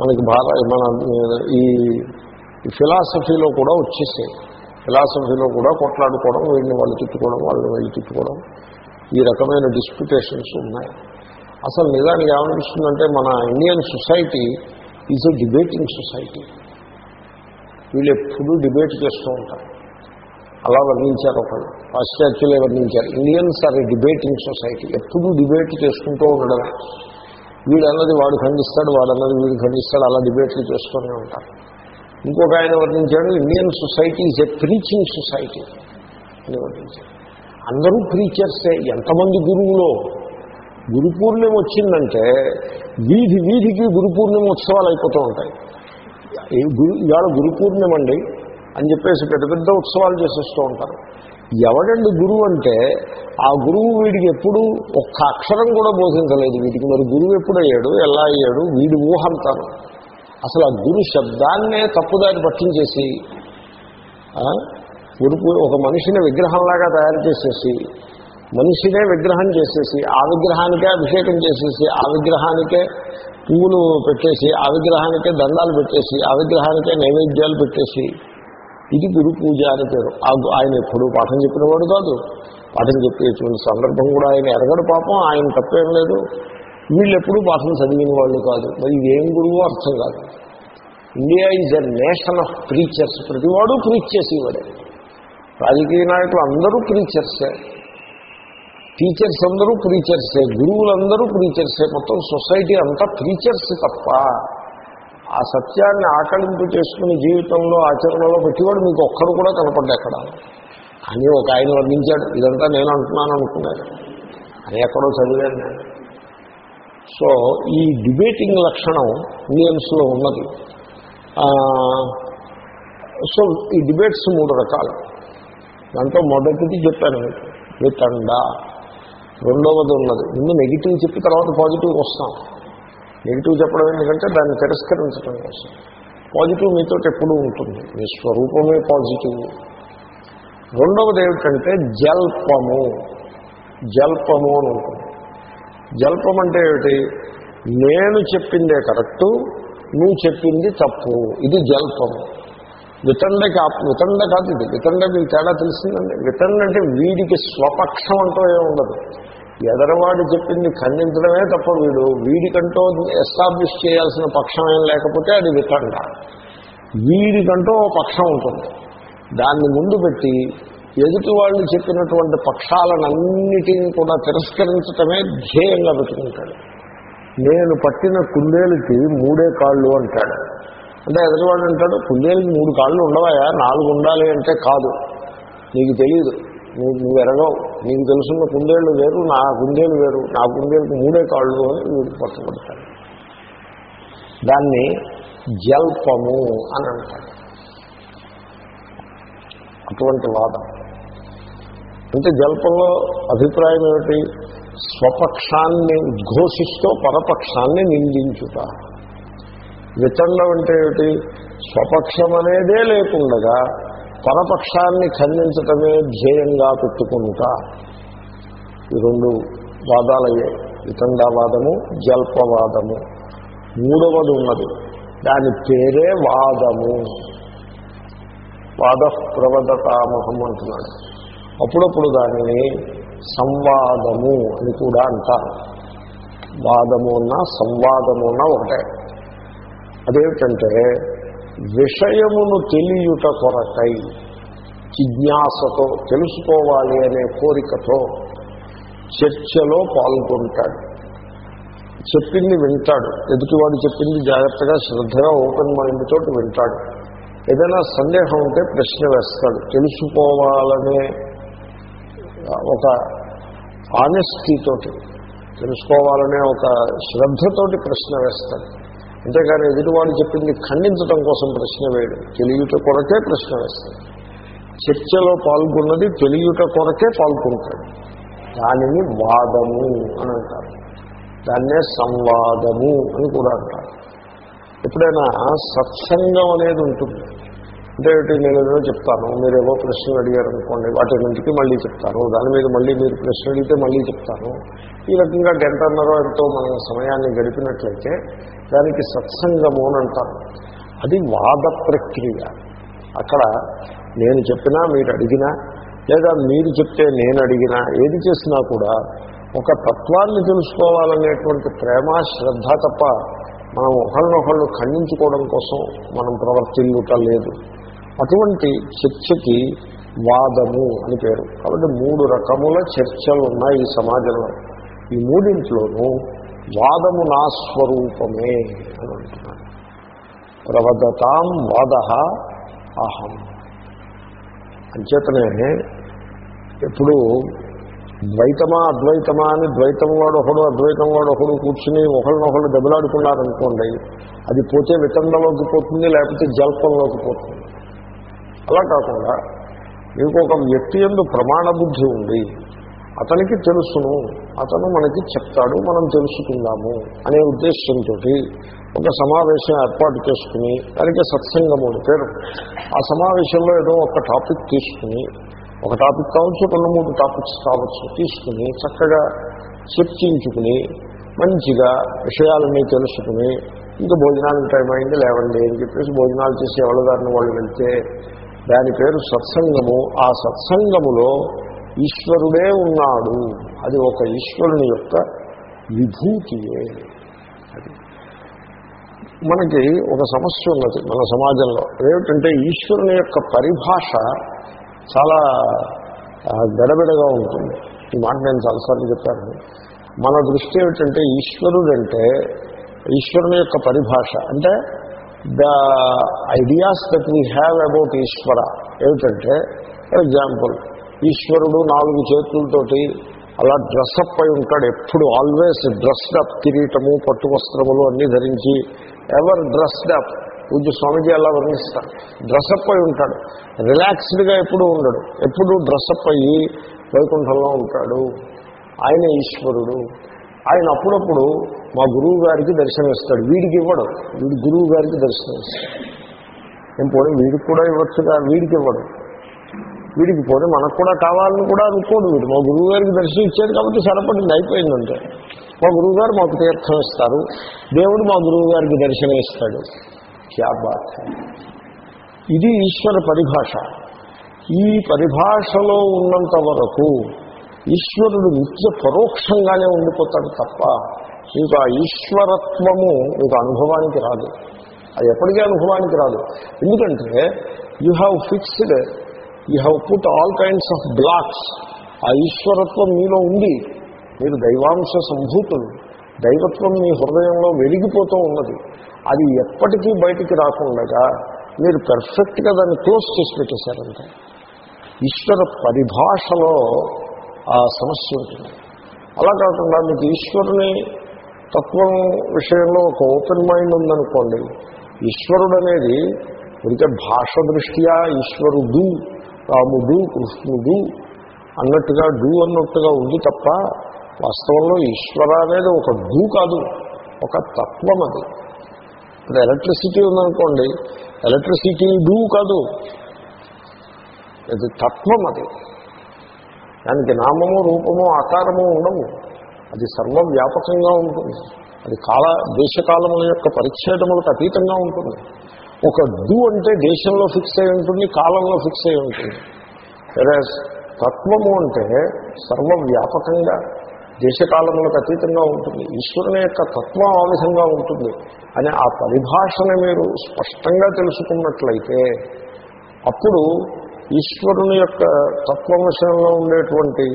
Speaker 1: మనకి భార మన ఈ ఫిలాసఫీలో కూడా వచ్చేసాయి. ఫిలాసఫీలో కూడా కొట్లాడుకోవడం వీళ్ళని వాళ్ళు తిట్టుకోవడం వాళ్ళని వీళ్ళు తిట్టుకోవడం ఈ రకమైన డిస్ప్యూటేషన్స్ ఉన్నాయి. అసలు నిజానికి ఏమనిపిస్తుందంటే మన Indian society is a debating society. వీళ్ళు ఎప్పుడూ డిబేట్ చేస్తూ ఉంటారు. అలా వర్ణించారు ఒకళ్ళు. పాశ్చాత్యులే వర్ణించారు. Indians are a debating society. ఎప్పుడూ డిబేట్ చేసుకుంటూ ఉండడం. వీడు అన్నది వాడు ఖండిస్తాడు వాడు అన్నది వీడు ఖండిస్తాడు అలా డిబేట్లు చేస్తూనే ఉంటారు. ఇంకొక ఆయన వర్ణించాడు Indian society is a preaching society అని వర్ణించాడు అందరూ ప్రీచర్సే. ఎంతమంది గురువులో గురు పూర్ణిమ వచ్చిందంటే వీధి వీధికి గురు పూర్ణిమ ఉత్సవాలు అయిపోతూ ఉంటాయి. ఈ గురు ఇవాళ గురు పూర్ణిమ అండి అని చెప్పేసి పెద్ద పెద్ద ఉత్సవాలు చేసేస్తూ ఉంటారు. ఎవడండి గురువు అంటే ఆ గురువు వీడికి ఎప్పుడు ఒక్క అక్షరం కూడా బోధించలేదు. వీడికి మరి గురువు ఎప్పుడు అయ్యాడు ఎలా అయ్యాడు వీడి ఊహంతాను అసలు ఆ గురు శబ్దాన్నే తప్పుదారి పట్టించేసి గురు ఒక మనిషిని విగ్రహంలాగా తయారు చేసేసి మనిషినే విగ్రహం చేసేసి ఆ విగ్రహానికే అభిషేకం చేసేసి ఆ విగ్రహానికే పువ్వులు పెట్టేసి ఆ విగ్రహానికే దండాలు పెట్టేసి ఆ విగ్రహానికే నైవేద్యాలు పెట్టేసి ఇది గురు పూజ అని పేరు. ఆ ఆయన ఎప్పుడు పాఠం చెప్పినవాడు కాదు. పాఠం చెప్పేటువంటి సందర్భం కూడా ఆయన ఎరగడు పాపం ఆయన తప్పేం లేదు. వీళ్ళు ఎప్పుడూ పాఠం చదివిన వాళ్ళు కాదు. మరి ఇదేం గురువు అర్థం కాదు. India is a nation of preachers ప్రతివాడు ప్రీచ్ చేసేవాడే. రాజకీయ నాయకులు అందరూ ప్రీచర్సే టీచర్స్ అందరూ ప్రీచర్సే గురువులందరూ ప్రీచర్సే. మొత్తం సొసైటీ అంతా ప్రీచర్స్ తప్ప ఆ సత్యాన్ని ఆకలింపు చేసుకుని జీవితంలో ఆచరణలో పెట్టేవాడు మీకు ఒక్కడు కూడా కనపడ్డా అక్కడ అని ఒక ఆయన వర్ణించాడు. ఇదంతా నేను అంటున్నాను అనుకున్నాను అని ఎక్కడో చదివాను నేను. సో ఈ డిబేటింగ్ లక్షణం ఇండియన్స్లో ఉన్నది. సో ఈ డిబేట్స్ మూడు రకాలు. దాంట్లో మొదటిది చెప్పాను మీకు. వితండ రెండవది ఉన్నది. ముందు నెగిటివ్ చెప్పి తర్వాత పాజిటివ్ వస్తాం. నెగిటివ్ చెప్పడం ఎందుకంటే దాన్ని తిరస్కరించడం కోసం. పాజిటివ్ మీతో ఎప్పుడూ ఉంటుంది. మీ స్వరూపమే పాజిటివ్ రెండవది ఏమిటంటే జల్పము. జల్పము అని ఉంటుంది. జల్పం అంటే ఏమిటి? నేను చెప్పిందే కరెక్టు నువ్వు చెప్పింది తప్పు. ఇది జల్పము. వితండకి వితండ కాదు ఇది. వితండ మీకు తేడా తెలిసిందండి. వితండ అంటే వీడికి స్వపక్షం అంటూ ఏమి ఉండదు. ఎదరవాడు చెప్పింది ఖండించడమే తప్ప వీడు వీడికంటూ ఎస్టాబ్లిష్ చేయాల్సిన పక్షం ఏం లేకపోతే అది వితండ వీడికంటూ పక్షం ఉంటుంది. దాన్ని ముందు పెట్టి ఎదుటి వాళ్ళు చెప్పినటువంటి పక్షాలనన్నిటినీ కూడా తిరస్కరించటమే ధ్యేయంగా పెట్టుకుంటాడు. నేను పట్టిన కుందేలుకి మూడే కాళ్ళు అంటాడు. అంటే ఎదుటివాడు అంటాడు కుందేలుకి మూడు కాళ్ళు ఉండవాయా నాలుగు ఉండాలి అంటే కాదు. నీకు తెలియదు నువ్వు నువ్వు ఎరగవు. నీకు తెలుసున్న కుందేళ్ళు వేరు నా కుందేలు వేరు. నా కుందేలకు మూడే కాళ్ళు అని వీడు పట్టుబడతాడు దాన్ని జల్పము అని అంటాడు. అటువంటి వాదం. అంటే జల్పంలో అభిప్రాయం ఏమిటి? స్వపక్షాన్ని ఉద్ఘోషిస్తూ పరపక్షాన్ని నిందించుతారు వితండం అంటే ఏమిటి? స్వపక్షం అనేదే లేకుండగా పరపక్షాన్ని ఖండించటమే ధ్యేయంగా పెట్టుకుంటా. ఈ రెండు వాదాలయ్యాయి వితండవాదము జల్పవాదము. మూడవది ఉన్నది. దాని పేరే వాదము. వాద ప్రవదతామహం అంటున్నాడు. అప్పుడప్పుడు దానిని సంవాదము అని కూడా అంటారు. వాదము ఉన్నా సంవాదము ఒకటే. అదేమిటంటే విషయమును తెలియుట కొరకై జిజ్ఞాసతో తెలుసుకోవాలి అనే కోరికతో చర్చలో పాల్గొంటాడు. చెప్పింది వింటాడు. ఎదుటివాడు చెప్పింది జాగ్రత్తగా శ్రద్ధగా ఓపెన్ మైండ్ తోటి వింటాడు. ఏదైనా సందేహం ఉంటే ప్రశ్న వేస్తాడు. తెలుసుకోవాలనే ఒక ఆనెస్టీతోటి తెలుసుకోవాలనే ఒక శ్రద్ధతోటి ప్రశ్న వేస్తాడు. అంతేకాని ఎదుటివాడు చెప్పింది ఖండించడం కోసం ప్రశ్న వేయడం. తెలియట కొరకే ప్రశ్న వేస్తాడు. చర్చలో పాల్గొన్నది తెలియట కొరకే పాల్గొంటాడు. దానిని వాదము అని అంటారు. దాన్నే సంవాదము అని కూడా అంటారు. ఎప్పుడైనా సత్సంగం అనేది ఉంటుంది. అంటే నేను ఏదో చెప్తాను. మీరేవో ప్రశ్నలు అడిగారు అనుకోండి నుంచి మళ్ళీ చెప్తాను దాని మీద మళ్ళీ మీరు ప్రశ్న అడిగితే మళ్ళీ చెప్తాను ఈ రకంగా గంటన్నర ఎంతో మన సమయాన్ని గడిపినట్లయితే దానికి సత్సంగము అని అంటారు. అది వాద ప్రక్రియ. అక్కడ నేను చెప్పినా మీరు అడిగినా లేదా మీరు చెప్తే నేను అడిగినా ఏది చేసినా కూడా ఒక తత్వాన్ని తెలుసుకోవాలనేటువంటి ప్రేమ శ్రద్ధ తప్ప మనం ఒకళ్ళనొకళ్ళు ఖండించుకోవడం కోసం మనం ప్రవర్తిల్లుట లేదు. అటువంటి చర్చకి వాదము అని పేరు. కాబట్టి మూడు రకముల చర్చలు ఉన్నాయి ఈ సమాజంలో. ఈ మూడింట్లోనూ వాదము నా స్వరూపమే అని అంటున్నాను ప్రవదతాం వాద అహం. అంచేతనే ఎప్పుడు ద్వైతమా అద్వైతమా అని ద్వైతం వాడు ఒకడు అద్వైతం వాడు ఒకడు కూర్చుని ఒకళ్ళనొకళ్ళు దెబ్బలాడుకున్నారనుకోండి అది పోతే వితండలోకి పోతుంది లేకపోతే జల్పంలోకి పోతుంది. అలా కాకుండా మీకు ఒక వ్యక్తి ఎందు ప్రమాణ బుద్ధి ఉంది అతనికి తెలుసును అతను మనకి చెప్తాడు మనం తెలుసుకుందాము అనే ఉద్దేశంతో ఒక సమావేశం ఏర్పాటు చేసుకుని దానికి సత్సంగము పేరు. ఆ సమావేశంలో ఏదో ఒక టాపిక్ తీసుకుని ఒక టాపిక్ కావచ్చు రెండు మూడు టాపిక్స్ కావచ్చు తీసుకుని చక్కగా చర్చించుకుని మంచిగా విషయాలన్నీ తెలుసుకుని ఇంకా భోజనానికి టైం అయింది లేవండి అని చెప్పేసి భోజనాలు చేసి ఎవరిదారిని వాళ్ళు వెళ్తే దాని పేరు సత్సంగము. ఆ సత్సంగములో ఈశ్వరుడే ఉన్నాడు. అది ఒక ఈశ్వరుని యొక్క విభూతియే. అది మనకి ఒక సమస్య ఉన్నది మన సమాజంలో. ఏమిటంటే ఈశ్వరుని యొక్క పరిభాష చాలా గడబిడగా ఉంటుంది. ఈ మాట నేను చాలాసార్లు చెప్పాను. మన దృష్టి ఏమిటంటే ఈశ్వరుడు అంటే ఈశ్వరుని యొక్క పరిభాష. అంటే the ideas that we have about Ishwara ఏమిటంటే ఫర్ ఎగ్జాంపుల్ ఈశ్వరుడు నాలుగు చేతులతోటి అలా డ్రెస్అప్ అయి ఉంటాడు. ఎప్పుడు ఆల్వేస్ డ్రెస్డ్ అప్ కిరీటము పట్టు వస్త్రములు అన్నీ ధరించి ఎవర్ డ్రెస్డ్ అప్ పూజ స్వామిజీ అలా వర్ణిస్తారు. డ్రెస్అప్ అయి ఉంటాడు. రిలాక్స్డ్గా ఎప్పుడు ఉండడు. ఎప్పుడు డ్రెస్అప్ అయ్యి వైకుంఠంలో ఉంటాడు. ఆయన ఈశ్వరుడు. ఆయన అప్పుడప్పుడు మా గురువు గారికి దర్శనమిస్తాడు వీడికి ఇవ్వడు. వీడి గురువు గారికి దర్శనమిస్తాడు ఏం పోనీ వీడికి కూడా ఇవ్వచ్చుగా? వీడికి ఇవ్వడు. వీడికి పోనీ మనకు కూడా కావాలని కూడా అనుకోడు వీడు. మా గురువు గారికి దర్శనం ఇచ్చాడు కాబట్టి సరిపడింది అయిపోయిందంటే మా గురువు గారు మాకు తీర్థం ఇస్తారు. దేవుడు మా గురువు గారికి దర్శనం ఇస్తాడు. క్యా బాత్. ఇది ఈశ్వర పరిభాష. ఈ పరిభాషలో ఉన్నంత వరకు ఈశ్వరుడు నిత్య పరోక్షంగానే ఉండిపోతాడు తప్ప మీకు ఆ ఈశ్వరత్వము మీకు అనుభవానికి రాదు. అది ఎప్పటికీ అనుభవానికి రాదు. ఎందుకంటే you have fixed you have put all kinds of blocks ఆ ఈశ్వరత్వం మీలో ఉంది. మీరు దైవాంశ సంభూతులు. దైవత్వం మీ హృదయంలో వెలిగిపోతూ ఉన్నది. అది ఎప్పటికీ బయటికి రాకుండా మీరు పెర్ఫెక్ట్గా దాన్ని క్లోజ్ చేసి పెట్టేశారంటే ఈశ్వర పరిభాషలో ఆ సమస్య ఉంటుంది. అలా కాకుండా మీకు ఈశ్వరుని తత్వం విషయంలో ఒక ఓపెన్ మైండ్ ఉందనుకోండి ఈశ్వరుడు అనేది ఇంకా భాష దృష్ట్యా ఈశ్వరుడు రాముడు కృష్ణుడు అన్నట్టుగా డూ అన్నట్టుగా ఉంది తప్ప వాస్తవంలో ఈశ్వర అనేది ఒక డూ కాదు ఒక తత్వం అది. ఇప్పుడు ఎలక్ట్రిసిటీ ఉందనుకోండి ఎలక్ట్రిసిటీ డూ కాదు అది తత్వం అది. దానికి నామము రూపము ఆకారము ఉండవు. అది సర్వవ్యాపకంగా ఉంటుంది. అది కాల దేశకాలముల యొక్క పరిచ్ఛేదములకు అతీతంగా ఉంటుంది. ఒక డు అంటే దేశంలో ఫిక్స్ అయి ఉంటుంది కాలంలో ఫిక్స్ అయి ఉంటుంది. తత్వము అంటే సర్వవ్యాపకంగా దేశకాలములకు అతీతంగా ఉంటుంది. ఈశ్వరుని యొక్క తత్వం ఆ విధంగా ఉంటుంది. అని ఆ పరిభాషను మీరు స్పష్టంగా తెలుసుకున్నట్లయితే అప్పుడు ఈశ్వరుని యొక్క తత్వం విషయంలో ఉండేటువంటి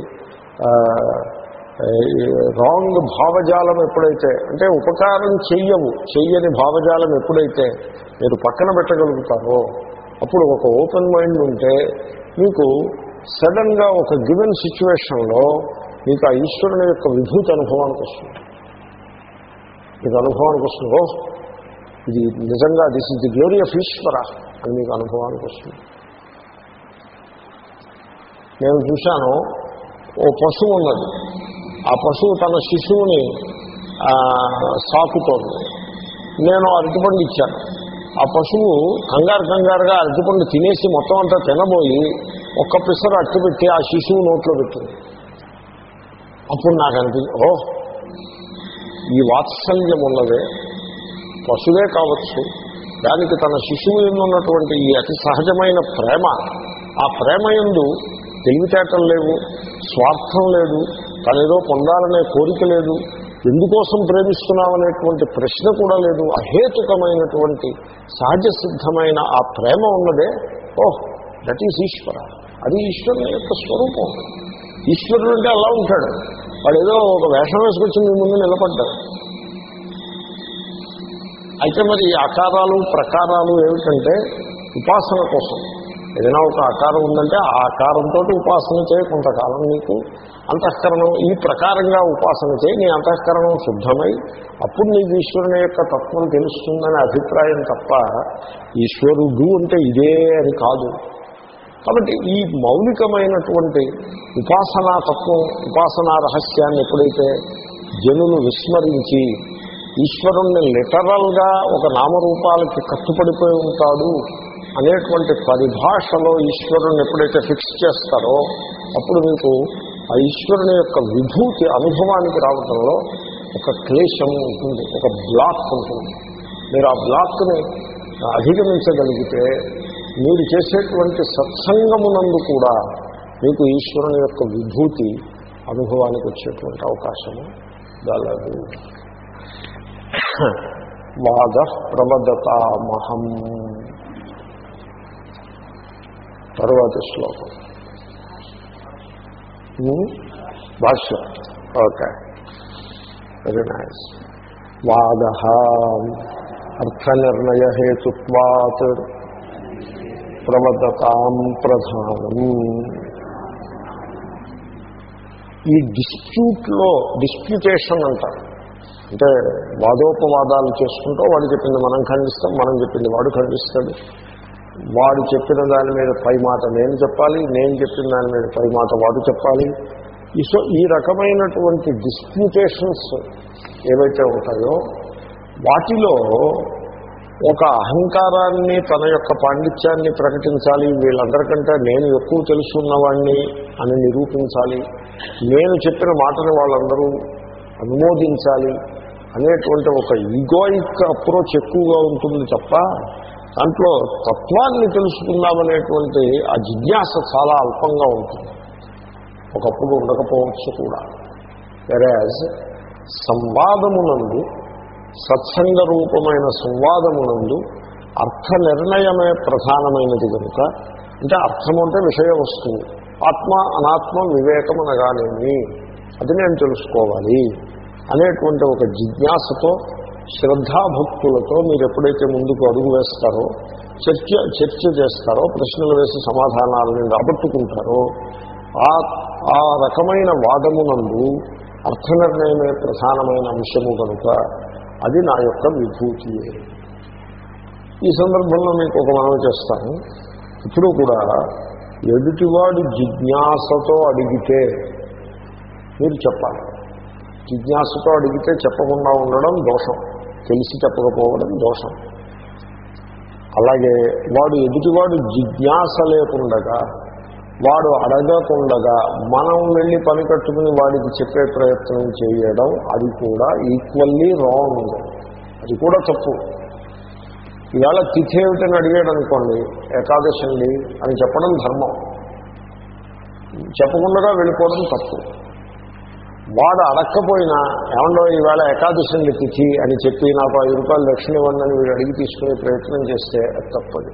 Speaker 1: రాంగ్ భావజాలం ఎప్పుడైతే అంటే ఉపకారం చెయ్యవు చెయ్యని భావజాలం ఎప్పుడైతే మీరు పక్కన పెట్టగలుగుతారో అప్పుడు ఒక ఓపెన్ మైండ్ ఉంటే మీకు సడన్గా ఒక గివెన్ సిచ్యువేషన్లో మీకు ఆ ఈశ్వరుని యొక్క విభూతి అనుభవానికి వస్తుంది. మీకు అనుభవానికి వస్తుంది ఓ ఇది నిజంగా this is the glory of Ishwara అని మీకు అనుభవానికి వస్తుంది. నేను చూశాను ఓ పశువు ఉన్నది. ఆ పశువు తన శిశువుని సాకుతోంది. నేను అరటిపండు ఇచ్చాను. ఆ పశువు కంగారు కంగారుగా అరటిపండు తినేసి మొత్తం అంతా తినబోయి ఒక్క పిసరు అట్టు పెట్టి ఆ శిశువు నోట్లో పెట్టింది. అప్పుడు నాకు అనిపించింది ఓ ఈ వాత్సల్యం ఉన్నదే. పశువే కావచ్చు. దానికి తన శిశువు ఉన్నటువంటి ఈ అతి సహజమైన ప్రేమ ఆ ప్రేమ ఎందు తెలివితేటలు లేవు స్వార్థం లేదు తనేదో పొందాలనే కోరిక లేదు. ఎందుకోసం ప్రేమిస్తున్నామనేటువంటి ప్రశ్న కూడా లేదు. అహేతుకమైనటువంటి సహజ సిద్ధమైన ఆ ప్రేమ ఉన్నదే ఓహ్ దట్ ఈజ్ ఈశ్వర. అది ఈశ్వరుని యొక్క స్వరూపం. ఈశ్వరుడు అంటే అలా ఉంటాడు. వాడు ఏదో ఒక వేషం వేసుకొచ్చి మీ ముందు నిలబడ్డాడు. అయితే మరి ఆకారాలు ప్రకారాలు ఏమిటంటే ఉపాసన కోసం. ఏదైనా ఒక ఆకారం ఉందంటే ఆ ఆకారంతో ఉపాసన చేయ కొంతకాలం నీకు. అంతఃకరణం ఈ ప్రకారంగా ఉపాసన చేయి నీ అంతఃకరణం శుద్ధమై అప్పుడు నీకు ఈశ్వరుని యొక్క తత్వం తెలుస్తుందనే అభిప్రాయం తప్ప ఈశ్వరుడు అంటే ఇదే అని కాదు. కాబట్టి ఈ మౌలికమైనటువంటి ఉపాసనా తత్వం ఉపాసనా రహస్యాన్ని ఎప్పుడైతే జనులు విస్మరించి ఈశ్వరుణ్ణి లిటరల్గా ఒక నామరూపాలకి కట్టుపడిపోయి ఉంటాడు అనేటువంటి పరిభాషలో ఈశ్వరుణ్ణి ఎప్పుడైతే ఫిక్స్ చేస్తారో అప్పుడు మీకు ఆ ఈశ్వరుని యొక్క విభూతి అనుభవానికి రావటంలో ఒక క్లేశం ఉంటుంది ఒక బ్లాక్ ఉంటుంది. మీరు ఆ బ్లాక్ని అధిగమించగలిగితే మీరు చేసేటువంటి సత్సంగమునందు కూడా మీకు ఈశ్వరుని యొక్క విభూతి అనుభవానికి వచ్చేటువంటి అవకాశము గలదు వాద ప్రవదతామహం. తరువాతి శ్లోకం. భాష్యం ఓకే వెరీ నైస్ వాద అర్థనిర్ణయహేతుత్వాత్ ప్రవదతాం ప్రధానం ఈ డిస్ప్యూట్లో డిస్ప్యూటేషన్ అంటారు. అంటే వాదోపవాదాలు చేసుకుంటూ వాడు చెప్పింది మనం ఖండిస్తాం మనం చెప్పింది వాడు ఖండిస్తాడు. వాడు చెప్పిన దాని మీద పై మాట నేను చెప్పాలి నేను చెప్పిన దాని మీద పై మాట వాడు చెప్పాలి. ఈ సో ఈ రకమైనటువంటి డిస్ప్యూటేషన్స్ ఏవైతే ఉంటాయో వాటిలో ఒక అహంకారాన్ని తన యొక్క పాండిత్యాన్ని ప్రకటించాలి. వీళ్ళందరికంటే నేను ఎక్కువ తెలుసున్నవాడిని అని నిరూపించాలి. నేను చెప్పిన మాటని వాళ్ళందరూ అనుమోదించాలి అనేటువంటి ఒక ఈగోయిక్ అప్రోచ్ ఎక్కువగా ఉంటుంది తప్ప దాంట్లో తత్వాన్ని తెలుసుకుందామనేటువంటి ఆ జిజ్ఞాస చాలా అల్పంగా ఉంటుంది. ఒకప్పుడు ఉండకపోవచ్చు కూడా. వెరాజ్ సంవాదమునందు సత్సంగ రూపమైన సంవాదమునందు అర్థ నిర్ణయమే ప్రధానమైనది కనుక అంటే అర్థం అంటే విషయ వస్తువు. ఆత్మ అనాత్మ వివేకం అనగానేమి? అది నేను తెలుసుకోవాలి అనేటువంటి ఒక జిజ్ఞాసతో భక్తులతో మీరు ఎప్పుడైతే ముందుకు అడుగు వేస్తారో చర్చ చర్చ చేస్తారో ప్రశ్నలు వేసి సమాధానాలను రాబట్టుకుంటారో ఆ ఆ రకమైన వాదమునందు అర్థ నిర్ణయమే ప్రధానమైన అంశము కనుక అది నా యొక్క విభూతి. ఈ సందర్భంలో మీకు ఒక మనవి చేస్తాను ఇప్పుడు కూడా ఎదుటివాడు జిజ్ఞాసతో అడిగితే మీరు చెప్పాలి. జిజ్ఞాసతో అడిగితే చెప్పకుండా ఉండడం దోషం. తెలిసి చెప్పకపోవడం దోషం. అలాగే వాడు ఎదుటివాడు జిజ్ఞాస లేకుండగా వాడు అడగకుండగా మనం వెళ్ళి పని కట్టుకుని వాడికి చెప్పే ప్రయత్నం చేయడం అది కూడా ఈక్వల్లీ రాంగ్. అది కూడా తప్పు. ఇవాళ తిథి ఏమిటని అడిగాడు అనుకోండి ఏకాదశి అని చెప్పడం ధర్మం. చెప్పకుండా వెళ్ళిపోవడం తప్పు. వాడు అడక్కపోయినా ఏమండో ఈవేళ ఏకాదశి లెక్కించి తిథి అని చెప్పి నాకు ఐదు రూపాయలు దక్షిణ ఇవ్వండి అని వీడు అడిగి తీసుకునే ప్రయత్నం చేస్తే అది తప్పది.